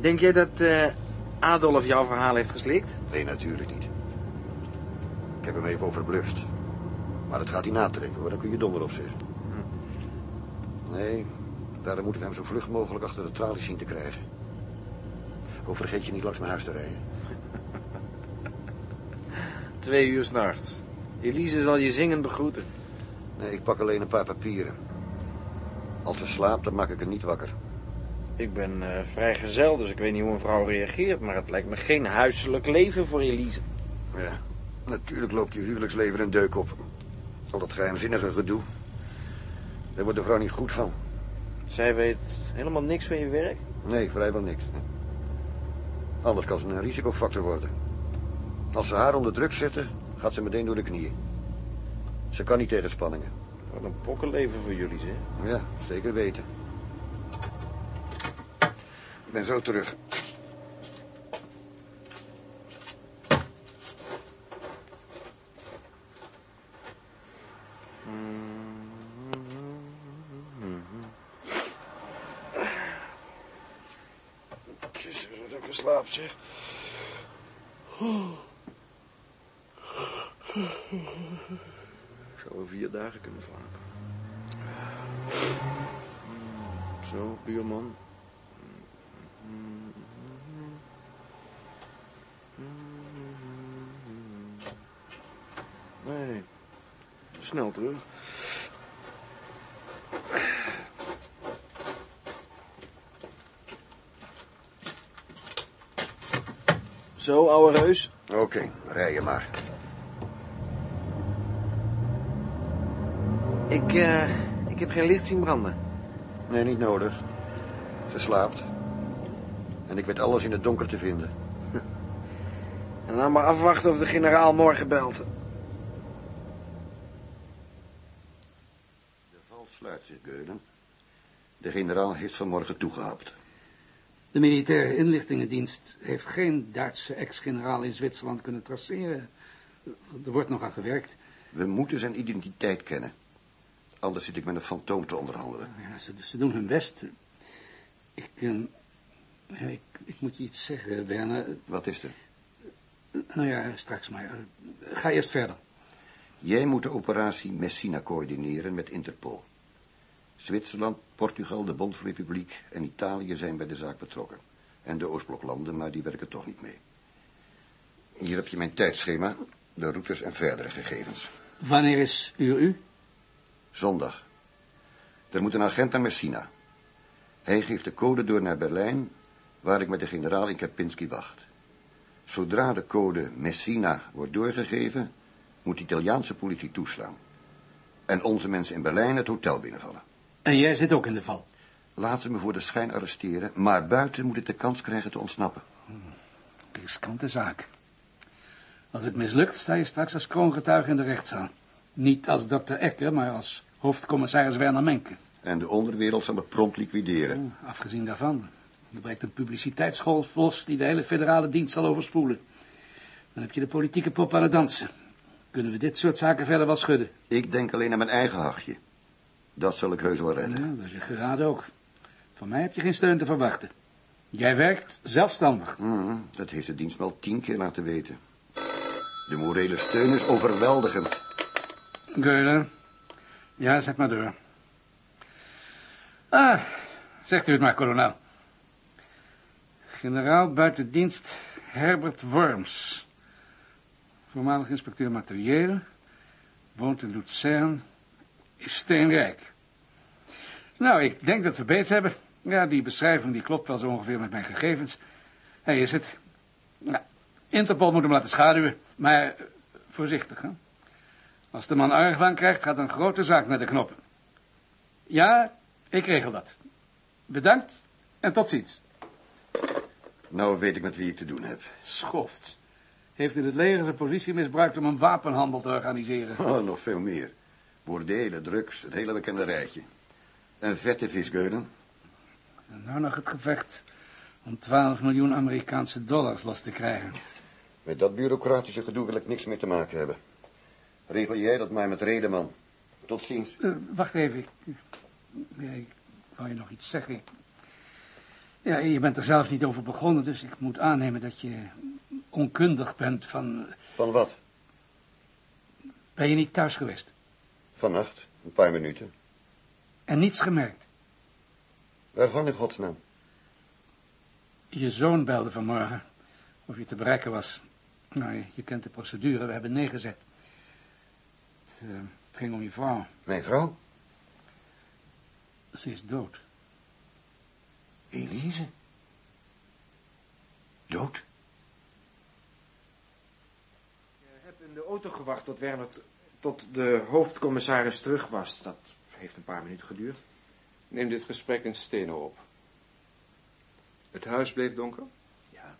S8: Denk jij dat eh, Adolf jouw verhaal heeft geslikt?
S2: Nee, natuurlijk niet. Ik heb hem even overbluft. Maar dat gaat hij natrekken hoor, daar kun je donder op zeggen. Nee, daarom moeten we hem zo vlug mogelijk achter de tralies zien te krijgen. Ook vergeet je niet langs mijn huis te rijden.
S8: Twee uur s'nachts. Elise zal je zingend begroeten.
S2: Nee, ik pak alleen een paar papieren. Als ze slaapt, dan maak ik haar niet wakker.
S8: Ik ben eh, vrijgezel, dus ik weet niet hoe een vrouw reageert... maar het lijkt me geen huiselijk leven voor Elise.
S2: Ja, natuurlijk loopt je huwelijksleven een deuk op. Al dat geheimzinnige gedoe. Daar wordt de vrouw niet goed van.
S8: Zij weet helemaal niks van je werk?
S2: Nee, vrijwel niks. Anders kan ze een risicofactor worden. Als ze haar onder druk zetten, gaat ze meteen door de knieën. Ze kan niet tegen spanningen.
S8: Wat een pokkenleven voor jullie, zeg.
S2: Ja, zeker weten. Ik ben zo terug.
S8: Slaap, zeg. Ik zou wel vier dagen kunnen slapen. Zo, buurman. Nee, snel terug. Zo, ouwe reus.
S2: Oké, rij je maar.
S8: Ik, eh, ik heb geen licht zien branden.
S2: Nee, niet nodig. Ze slaapt. En ik weet alles in het donker te vinden.
S8: En dan maar afwachten of de generaal morgen belt.
S2: De val sluit zich, Geulen. De generaal heeft vanmorgen toegehapt.
S6: De militaire inlichtingendienst heeft geen Duitse ex-generaal in Zwitserland kunnen traceren. Er wordt nog aan gewerkt.
S2: We moeten zijn identiteit kennen. Anders zit ik met een fantoom te onderhandelen.
S6: Ja, ze, ze doen hun best. Ik, eh, ja, ik, ik moet je iets zeggen, Werner.
S2: Wat is er?
S6: Nou ja, straks maar. Ga eerst verder.
S2: Jij moet de operatie Messina coördineren met Interpol. Zwitserland, Portugal, de Bondsrepubliek en Italië zijn bij de zaak betrokken. En de Oostbloklanden, maar die werken toch niet mee. Hier heb je mijn tijdschema, de routes en verdere gegevens.
S6: Wanneer is uur u?
S2: Zondag. Er moet een agent naar Messina. Hij geeft de code door naar Berlijn, waar ik met de generaal in Kempinski wacht. Zodra de code Messina wordt doorgegeven, moet de Italiaanse politie toeslaan. En onze mensen in Berlijn het hotel binnenvallen.
S6: En jij zit ook in de val.
S2: Laat ze me voor de schijn arresteren, maar buiten moet ik de kans krijgen te ontsnappen.
S6: Riskante zaak. Als het mislukt, sta je straks als kroongetuige in de rechtszaal. Niet als dokter Ecker, maar als hoofdcommissaris Werner Menke.
S2: En de onderwereld zal me prompt liquideren.
S6: Afgezien daarvan, er breekt een publiciteitsgolf los die de hele federale dienst zal overspoelen. Dan heb je de politieke pop aan het dansen. Kunnen we dit soort zaken verder wel schudden?
S2: Ik denk alleen aan mijn eigen hachje. Dat zal ik heus wel redden.
S6: Ja, dat is je geraden ook. Van mij heb je geen steun te verwachten. Jij werkt zelfstandig.
S2: Mhm, dat heeft de dienst wel tien keer laten weten. De morele steun is overweldigend.
S6: Geulen. Ja, zet maar door. Ah, zegt u het maar, kolonel. Generaal buitendienst Herbert Worms. Voormalig inspecteur materieel. Woont in Luzern. Is steenrijk. Nou, ik denk dat we beet hebben. Ja, die beschrijving die klopt wel zo ongeveer met mijn gegevens. Hij is het. Nou, Interpol moet hem laten schaduwen. Maar eh, Voorzichtig, hè? Als de man argwaan krijgt, gaat een grote zaak naar de knoppen. Ja, ik regel dat. Bedankt en tot ziens.
S2: Nou weet ik met wie ik te doen heb.
S6: Schoft. Heeft in het leger zijn positie misbruikt om een wapenhandel te organiseren.
S2: Oh, nog veel meer. Bordelen, drugs, het hele bekende rijtje. En vette visgeulen.
S6: En nou nog het gevecht om 12 miljoen Amerikaanse dollars los te krijgen.
S2: Met dat bureaucratische gedoe wil ik niks meer te maken hebben. Regel jij dat maar met Redeman. Tot ziens.
S6: Uh, wacht even. Ik, ja, ik wou je nog iets zeggen. Ja, je bent er zelf niet over begonnen, dus ik moet aannemen dat je onkundig bent van...
S2: Van wat?
S6: Ben je niet thuis geweest?
S2: Vannacht, een paar minuten.
S6: En niets gemerkt?
S2: Waarvan in godsnaam?
S6: Je zoon belde vanmorgen. Of je te bereiken was. Nou, je, je kent de procedure, we hebben neergezet. Het, uh, het ging om je vrouw.
S2: Mijn vrouw?
S6: Ze is dood.
S2: Elise? Dood?
S8: Je hebt in de auto gewacht tot Werner, tot de hoofdcommissaris terug was. Dat heeft een paar minuten geduurd.
S7: Neem dit gesprek in stenen op. Het huis bleef donker?
S8: Ja.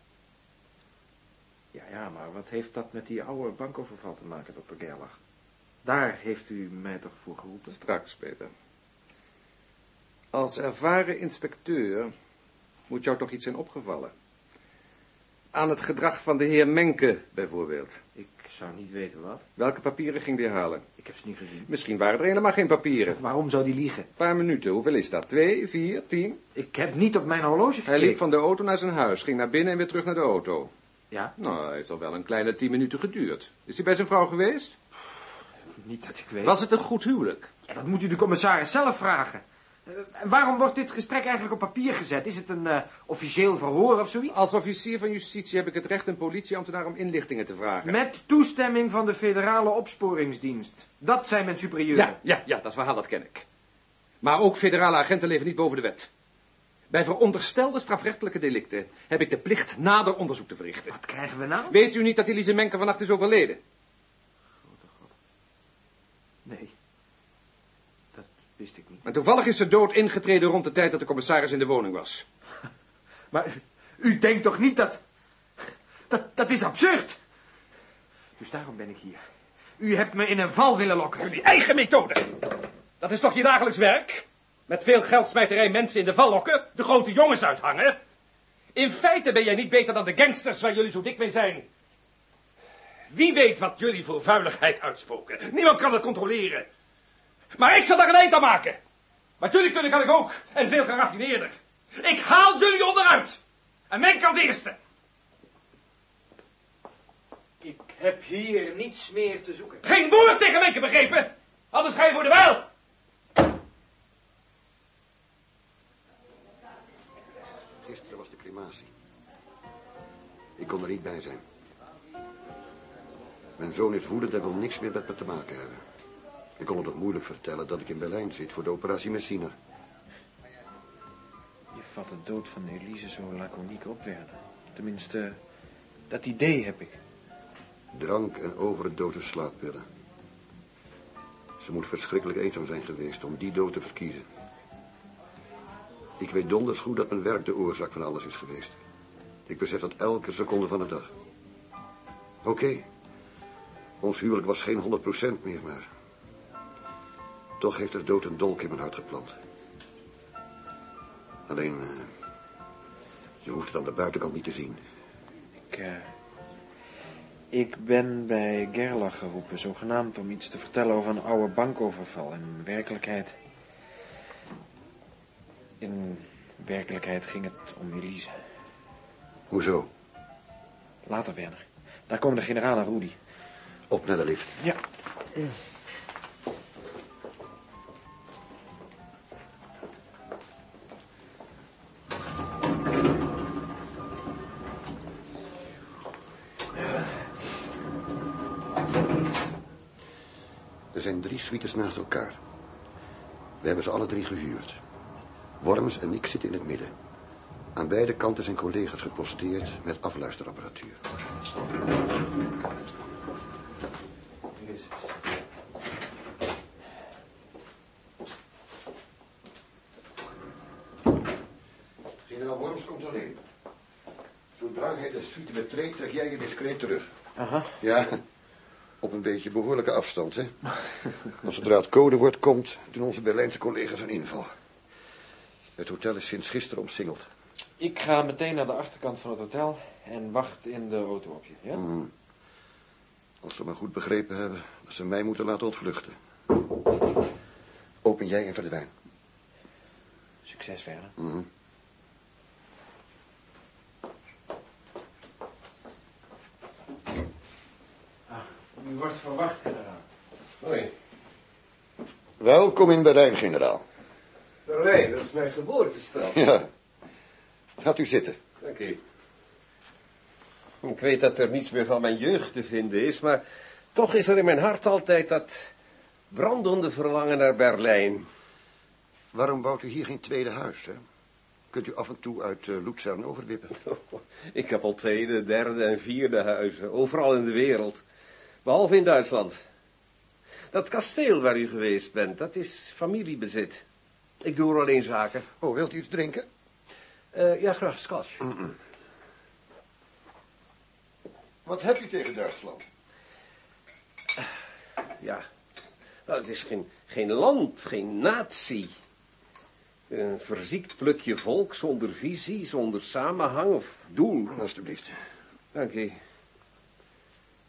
S8: Ja, ja, maar wat heeft dat met die oude bankoverval te maken, dokter Gerlach? Daar heeft u mij toch voor geroepen?
S7: Straks, Peter. Als ervaren inspecteur moet jou toch iets zijn opgevallen. Aan het gedrag van de heer Menke, bijvoorbeeld.
S8: Ik zou niet weten wat.
S7: Welke papieren ging die halen?
S8: Ik heb ze niet gezien.
S7: Misschien waren er helemaal geen papieren.
S8: Waarom zou die liegen?
S7: Een paar minuten. Hoeveel is dat? Twee, vier, tien?
S8: Ik heb niet op mijn horloge gekeken.
S7: Hij liep van de auto naar zijn huis, ging naar binnen en weer terug naar de auto.
S8: Ja?
S7: Nou, hij heeft al wel een kleine tien minuten geduurd. Is hij bij zijn vrouw geweest?
S8: Niet dat ik weet.
S7: Was het een goed huwelijk?
S8: Ja, dat moet u de commissaris zelf vragen. Uh, waarom wordt dit gesprek eigenlijk op papier gezet? Is het een uh, officieel verhoor of zoiets?
S7: Als officier van justitie heb ik het recht een politieambtenaar om inlichtingen te vragen.
S8: Met toestemming van de federale opsporingsdienst. Dat zijn mijn superieuren.
S7: Ja, ja, ja, dat verhaal dat ken ik. Maar ook federale agenten leven niet boven de wet. Bij veronderstelde strafrechtelijke delicten heb ik de plicht nader onderzoek te verrichten.
S8: Wat krijgen we nou?
S7: Weet u niet dat Elise Menke vannacht is overleden?
S8: Nee. Dat wist ik niet.
S7: En toevallig is ze dood ingetreden rond de tijd dat de commissaris in de woning was.
S8: Maar u denkt toch niet dat... Dat, dat is absurd. Dus daarom ben ik hier. U hebt me in een val willen lokken.
S7: Jullie eigen methode. Dat is toch je dagelijks werk? Met veel geldsmijterij mensen in de val lokken, de grote jongens uithangen. In feite ben jij niet beter dan de gangsters waar jullie zo dik mee zijn. Wie weet wat jullie voor vuiligheid uitspoken. Niemand kan het controleren. Maar ik zal daar een eind aan maken. Wat jullie kunnen kan ik ook. En veel geraffineerder. Ik haal jullie onderuit. En mijn als eerste.
S8: Ik heb hier niets meer te zoeken.
S7: Geen woord tegen Menke begrepen. Anders ga je voor de wel.
S2: Gisteren was de crematie. Ik kon er niet bij zijn. Mijn zoon is woedend en wil niks meer met me te maken hebben. Ik kon het ook moeilijk vertellen dat ik in Berlijn zit voor de operatie Messina.
S8: Je vat de dood van Elise zo laconiek op, Werner. Tenminste, dat idee heb ik.
S2: Drank en overdosis slaappillen. Ze moet verschrikkelijk eenzaam zijn geweest om die dood te verkiezen. Ik weet donders goed dat mijn werk de oorzaak van alles is geweest. Ik besef dat elke seconde van de dag. Oké, okay. ons huwelijk was geen 100% meer, maar... Toch heeft er dood een dolk in mijn hart geplant. Alleen, uh, je hoeft het aan de buitenkant niet te zien.
S8: Ik, uh, ik ben bij Gerlach geroepen, zogenaamd om iets te vertellen over een oude bankoverval. In werkelijkheid... In werkelijkheid ging het om Elise.
S2: Hoezo?
S8: Later, Werner. Daar komen de generaal en Rudy.
S2: Op naar de lift.
S8: Ja.
S2: Er zijn drie suites naast elkaar. We hebben ze alle drie gehuurd. Worms en ik zitten in het midden. Aan beide kanten zijn collega's geposteerd met afluisterapparatuur. Generaal Worms komt alleen. Zodra hij de suite betreedt, trek jij je discreet terug.
S14: Aha.
S2: Ja, op een beetje behoorlijke afstand, hè. Want zodra het codewoord komt, doen onze Berlijnse collega's een inval. Het hotel is sinds gisteren omsingeld.
S8: Ik ga meteen naar de achterkant van het hotel en wacht in de auto op je, ja?
S2: Mm. Als ze maar goed begrepen hebben dat ze mij moeten laten ontvluchten. Open jij en verdwijn.
S8: Succes verder.
S2: Mhm.
S8: U wordt verwacht, generaal.
S12: Hoi.
S2: Welkom in Berlijn, generaal.
S12: Berlijn, dat is mijn geboortestad.
S2: Ja. Gaat u zitten.
S12: Dank u. Ik weet dat er niets meer van mijn jeugd te vinden is, maar toch is er in mijn hart altijd dat brandende verlangen naar Berlijn.
S2: Waarom bouwt u hier geen tweede huis, hè? Kunt u af en toe uit uh, Luzern overwippen?
S12: Ik heb al tweede, derde en vierde huizen, overal in de wereld. Behalve in Duitsland. Dat kasteel waar u geweest bent, dat is familiebezit. Ik doe er alleen zaken.
S2: Oh, wilt u iets drinken?
S12: Uh, ja, graag, scotch.
S2: Mm -mm. Wat hebt u tegen Duitsland?
S12: Ja, nou, het is geen, geen land, geen natie. Een verziekt plukje volk zonder visie, zonder samenhang of doel.
S2: Alsjeblieft.
S12: Dank u.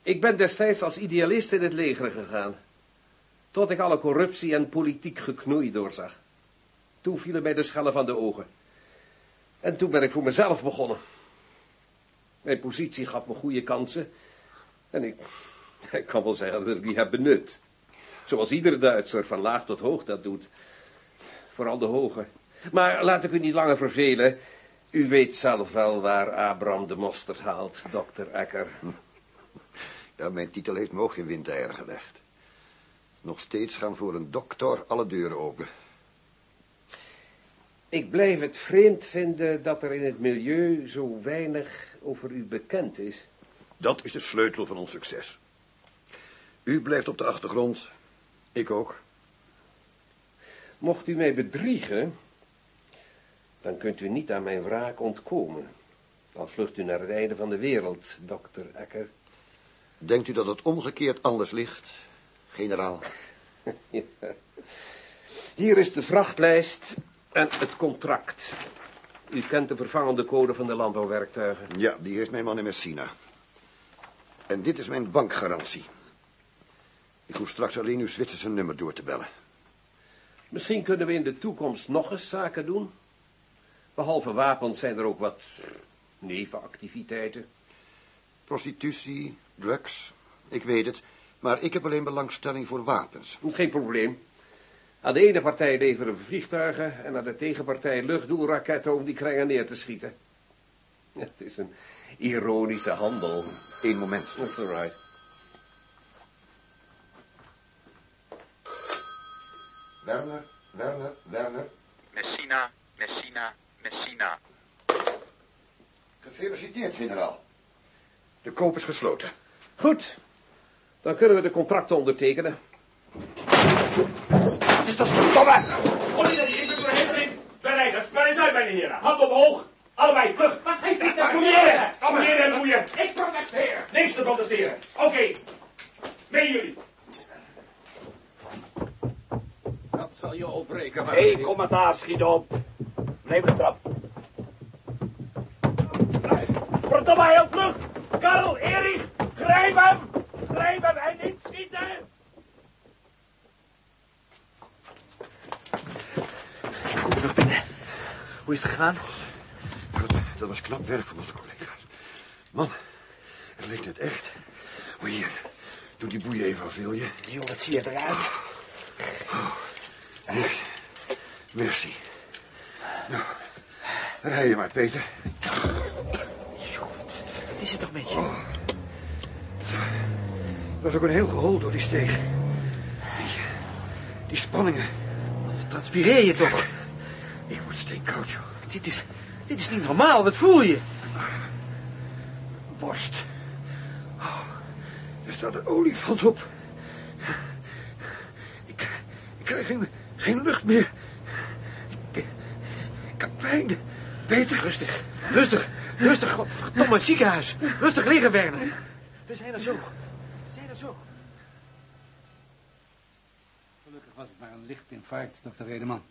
S12: Ik ben destijds als idealist in het leger gegaan. Tot ik alle corruptie en politiek geknoei doorzag. Toen vielen mij de schellen van de ogen. En toen ben ik voor mezelf begonnen. Mijn positie gaf me goede kansen. En ik, kan wel zeggen dat ik die heb benut. Zoals iedere Duitser van laag tot hoog dat doet. Vooral de hoge. Maar laat ik u niet langer vervelen. U weet zelf wel waar Abraham de mosterd haalt, dokter Ecker.
S2: Ja, mijn titel heeft me ook geen windeieren gelegd. Nog steeds gaan voor een dokter alle deuren open.
S12: Ik blijf het vreemd vinden dat er in het milieu zo weinig over u bekend is.
S2: Dat is de sleutel van ons succes. U blijft op de achtergrond, ik ook.
S12: Mocht u mij bedriegen, dan kunt u niet aan mijn wraak ontkomen. Dan vlucht u naar het einde van de wereld, dokter Ecker.
S2: Denkt u dat het omgekeerd anders ligt, generaal?
S12: ja. Hier is de vrachtlijst en het contract. U kent de vervangende code van de landbouwwerktuigen.
S2: Ja, die heeft mijn man in Messina. En dit is mijn bankgarantie. Ik hoef straks alleen uw Zwitserse nummer door te bellen.
S12: Misschien kunnen we in de toekomst nog eens zaken doen. Behalve wapens zijn er ook wat nevenactiviteiten.
S2: Prostitutie, drugs, ik weet het. Maar ik heb alleen belangstelling voor wapens.
S12: Geen probleem. Aan de ene partij leveren we vliegtuigen en aan de tegenpartij luchtdoelraketten om die kringen neer te schieten. Het is een ironische handel.
S2: Eén moment.
S12: That's all right.
S2: Werner, Werner, Werner.
S15: Messina, Messina, Messina.
S2: Gefeliciteerd, generaal. De koop is gesloten.
S12: Goed. Dan kunnen we de contracten ondertekenen.
S4: Wat is dat verdomme? Oh, ik ben door heen. Beleiders, spel eens uit, mijn heren. Hand omhoog. Allebei, vlug. Wat heeft dit nou Fouilleren, fouilleren en boeien. Ik protesteer. Niks te protesteren. Oké. Okay. Mee jullie.
S12: Dat zal je opbreken, maar...
S4: Hé, hey, commentaar, schiet op. Neem de trap. Verdomme, heel vlug. Karel, Erich, grijp hem. Grijp hem en niet schieten.
S1: Kom terug binnen. Hoe is het gegaan?
S2: Dat, dat was knap werk van onze collega's. Man, het leek net echt. Maar hier, doe die boeien even af, wil je?
S1: Jongen, wat zie je eruit?
S2: Oh, merci. Merci. Nou, rij je maar, Peter.
S1: Wat is het toch met je?
S2: Oh. Dat was ook een heel gehol door die steeg. Die, die spanningen.
S1: Transpireer je toch?
S2: Ik word steenkoud, joh.
S1: Dit is, dit is niet normaal. Wat voel je?
S2: Borst. Oh, er staat een olifant op. Ik, ik krijg geen, geen lucht meer. Ik, ik heb pijn.
S5: Peter, rustig. Rustig. Rustig, godverdomme, het ziekenhuis. Rustig liggen, Werner. We zijn er zo. We zijn er zo.
S6: Gelukkig was het maar een licht infarct, dokter Redeman.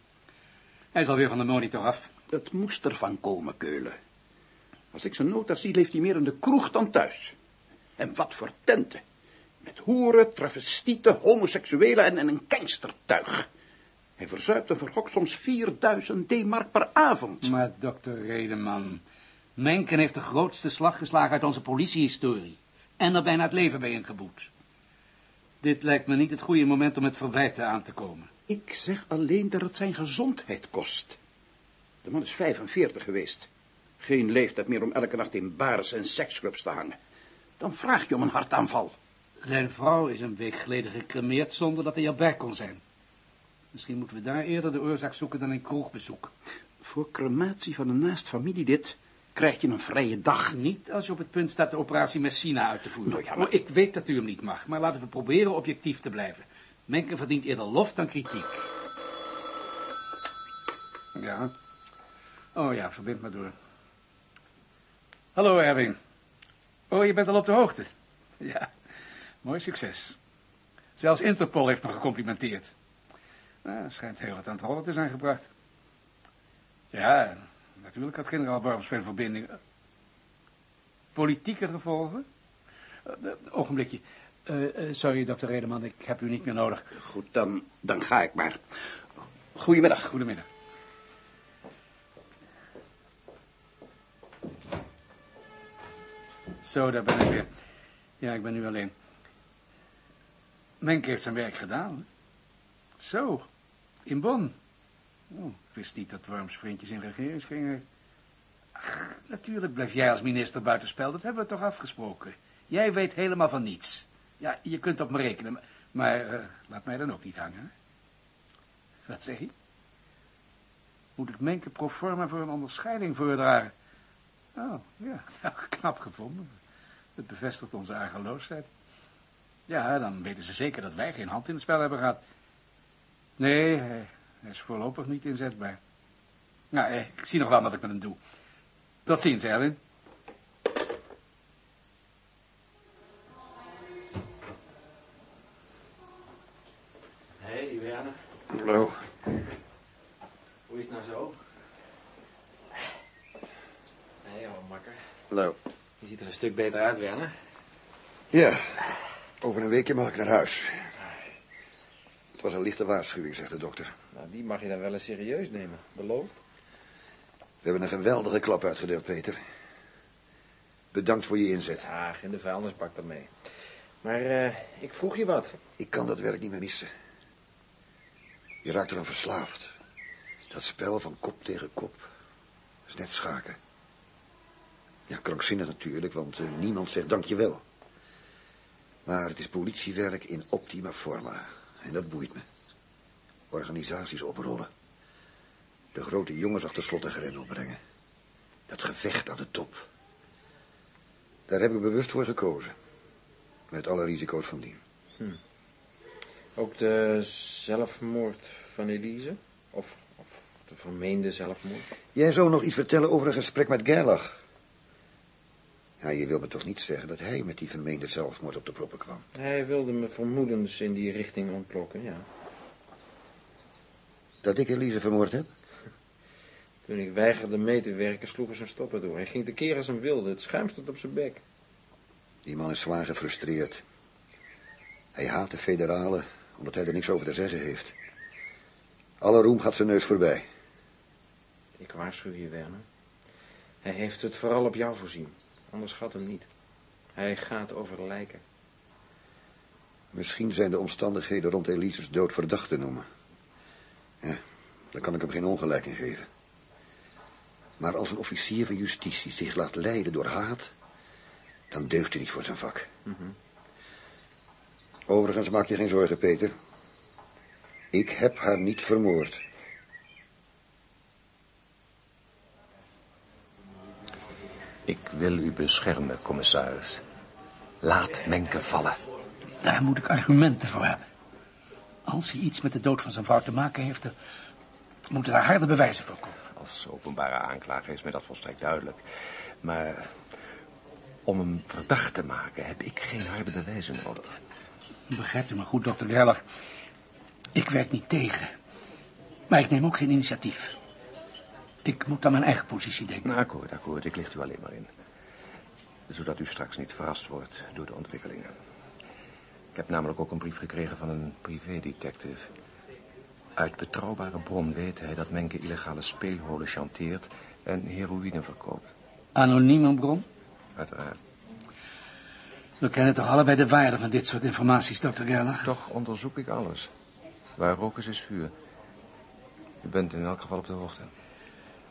S6: Hij is alweer van de monitor af.
S5: Het moest ervan komen, Keulen. Als ik zijn nota zie, leeft hij meer in de kroeg dan thuis. En wat voor tenten. Met hoeren, travestieten, homoseksuelen en, en een gangstertuig. Hij verzuipt en vergokt soms 4000 D-mark per avond.
S6: Maar dokter Redeman, Menken heeft de grootste slag geslagen uit onze politiehistorie. En er bijna het leven bij ingeboet. Dit lijkt me niet het goede moment om met verwijten aan te komen.
S5: Ik zeg alleen dat het zijn gezondheid kost. De man is 45 geweest. Geen leeftijd meer om elke nacht in bars en seksclubs te hangen. Dan vraag je om een hartaanval.
S6: Zijn vrouw is een week geleden gecremeerd zonder dat hij erbij kon zijn. Misschien moeten we daar eerder de oorzaak zoeken dan een kroegbezoek.
S5: Voor crematie van een naast familielid krijg je een vrije dag.
S6: Niet als je op het punt staat de operatie Messina uit te voeren.
S5: Nou ja, maar-
S6: Oh, ik weet dat u hem niet mag, maar laten we proberen objectief te blijven. Menken verdient eerder lof dan kritiek. Ja. Oh ja, verbind maar door. Hallo Erwin. Oh, je bent al op de hoogte. Ja, mooi succes. Zelfs Interpol heeft me gecomplimenteerd. Nou, schijnt heel wat aan het rollen te zijn gebracht. Ja, natuurlijk had generaal Worms veel verbindingen. Politieke gevolgen? Eh, ogenblikje. Eh, sorry, dokter Redeman, ik heb u niet meer nodig.
S5: Goed, dan, dan ga ik maar. Goedemiddag.
S6: Goedemiddag. Zo, daar ben ik weer. Ja, ik ben nu alleen. Menk heeft zijn werk gedaan. hè? Zo, in Bonn. Oh, wist niet dat Worms vriendjes in regeringsgingen. Ach, natuurlijk blijf jij als minister buitenspel. Dat hebben we toch afgesproken. Jij weet helemaal van niets. Ja, je kunt op me rekenen. maar- eh, laat mij dan ook niet hangen. Wat zeg je? Moet ik Menke pro forma voor een onderscheiding voordragen? Oh, ja, nou, knap gevonden. Het bevestigt onze argeloosheid. Ja, dan weten ze zeker dat wij geen hand in het spel hebben gehad. Nee, hij, is voorlopig niet inzetbaar. Nou, eh, ik zie nog wel wat ik met hem doe. Tot ziens, Erwin.
S8: Hé, hey, Werner.
S2: Hallo.
S8: Hoe is het nou zo? Nee, joh, makker.
S2: Hallo.
S8: Je ziet er een stuk beter uit, Werner.
S2: Ja, over een weekje mag ik naar huis. Het was een lichte waarschuwing, zegt de dokter.
S8: Nou, die mag je dan wel eens serieus nemen. Beloofd?
S2: We hebben een geweldige klap uitgedeeld, Peter. Bedankt voor je inzet.
S8: Ja, geen de vuilnisbak ermee. Maar eh, ik vroeg je wat.
S2: Ik kan dat werk niet meer missen. Je raakt eraan verslaafd. Dat spel van kop tegen kop. is net schaken. Ja, krankzinnig natuurlijk, want eh, niemand zegt dankjewel. Maar het is politiewerk in optima forma. En dat boeit me. Organisaties oprollen. De grote jongens achter slot en grendel brengen. Dat gevecht aan de top. Daar heb ik bewust voor gekozen. Met alle risico's van dien.
S8: Ook de zelfmoord van Elise? Of, of de vermeende zelfmoord?
S2: Jij zou nog iets vertellen over een gesprek met Gerlach. Ja, je wil me toch niet zeggen dat hij met die vermeende zelfmoord op de proppen kwam?
S8: Hij wilde me vermoedens in die richting ontlokken, ja.
S2: Dat ik Elise vermoord heb?
S8: Toen ik weigerde mee te werken, sloegen ze stoppen door. Hij ging tekeer als een wilde. Het schuim stond op zijn bek.
S2: Die man is zwaar gefrustreerd. Hij haat de federalen omdat hij er niks over te zeggen heeft. Alle roem gaat zijn neus voorbij.
S8: Ik waarschuw je, Werner. Hij heeft het vooral op jou voorzien. Anders gaat hem niet. Hij gaat over lijken.
S2: Misschien zijn de omstandigheden rond Elises dood verdacht te noemen. Ja, daar kan ik hem geen ongelijk in geven. Maar als een officier van justitie zich laat leiden door haat, dan deugt hij niet voor zijn vak. Overigens maak je geen zorgen, Peter. Ik heb haar niet vermoord.
S16: Ik wil u beschermen, commissaris. Laat Menke vallen.
S6: Daar moet ik argumenten voor hebben. Als hij iets met de dood van zijn vrouw te maken heeft, dan moeten daar harde bewijzen voor komen.
S16: Als openbare aanklager is mij dat volstrekt duidelijk. Maar om hem verdacht te maken heb ik geen harde bewijzen nodig.
S6: Begrijpt u me goed, dokter Greller. Ik werk niet tegen. Maar ik neem ook geen initiatief. Ik moet aan mijn eigen positie denken.
S16: Nou, akkoord, akkoord. Ik licht u alleen maar in. Zodat u straks niet verrast wordt door de ontwikkelingen. Ik heb namelijk ook een brief gekregen van een privédetective. Uit betrouwbare bron weet hij dat Menke illegale speelholen chanteert en heroïne verkoopt.
S6: Anonieme bron?
S16: Uiteraard.
S6: We kennen toch allebei de waarde van dit soort informaties, dokter Gerlach?
S16: Toch onderzoek ik alles. Waar rook is, is vuur. U bent in elk geval op de hoogte.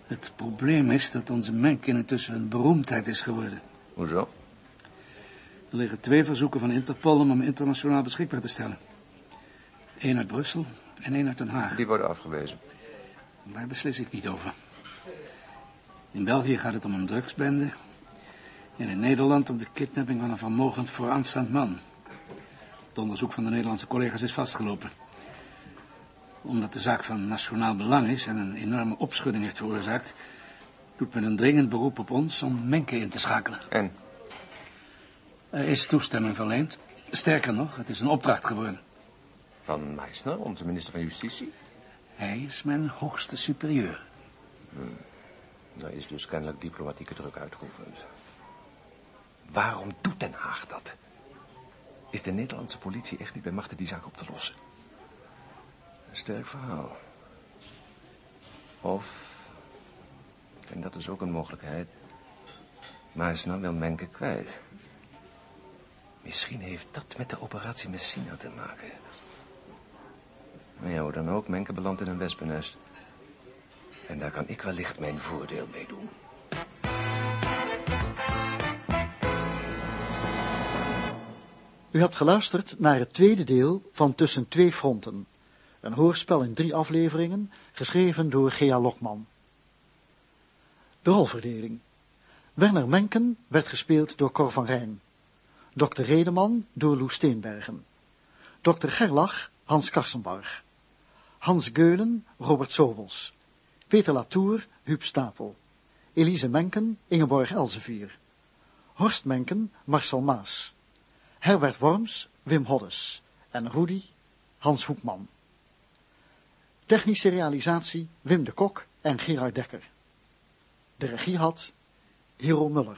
S6: Het probleem is dat onze Menke intussen een beroemdheid is geworden.
S16: Hoezo?
S6: Er liggen twee verzoeken van Interpol om hem internationaal beschikbaar te stellen. Eén uit Brussel en één uit Den Haag.
S16: Die worden afgewezen.
S6: Daar beslis ik niet over. In België gaat het om een drugsbende. En in Nederland om de kidnapping van een vermogend vooraanstaand man. Het onderzoek van de Nederlandse collega's is vastgelopen. Omdat de zaak van nationaal belang is en een enorme opschudding heeft veroorzaakt... doet men een dringend beroep op ons om Menke in te schakelen.
S16: En?
S6: Er is toestemming verleend. Sterker nog, het is een opdracht geworden.
S16: Van Meisner, onze minister van Justitie?
S6: Hij is mijn hoogste superieur.
S16: Hmm. Er is dus kennelijk diplomatieke druk uitgeoefend. Waarom doet Den Haag dat? Is de Nederlandse politie echt niet bij machten die zaak op te lossen? Een sterk verhaal. Of, en dat is ook een mogelijkheid, Meisner wil Menke kwijt. Misschien heeft dat met de operatie Messina te maken. Maar ja, hoe dan ook, Menke belandt in een wespennest. En daar kan ik wellicht mijn voordeel mee doen.
S1: U hebt geluisterd naar het tweede deel van Tussen twee fronten. Een hoorspel in drie afleveringen, geschreven door Gea Lokman. De rolverdeling. Werner Menken werd gespeeld door Cor van Rijn. Dr. Redeman door Loes Steenbergen. Dr. Gerlach, Hans Karsenbarg. Hans Geulen, Robert Sobels. Peter Latour, Huub Stapel. Elise Menken, Ingeborg Elzevier. Horst Menken, Marcel Maas. Herbert Worms, Wim Hoddes. En Rudy, Hans Hoekman. Technische realisatie Wim de Kok en Gerard Dekker. De regie had Hero Muller.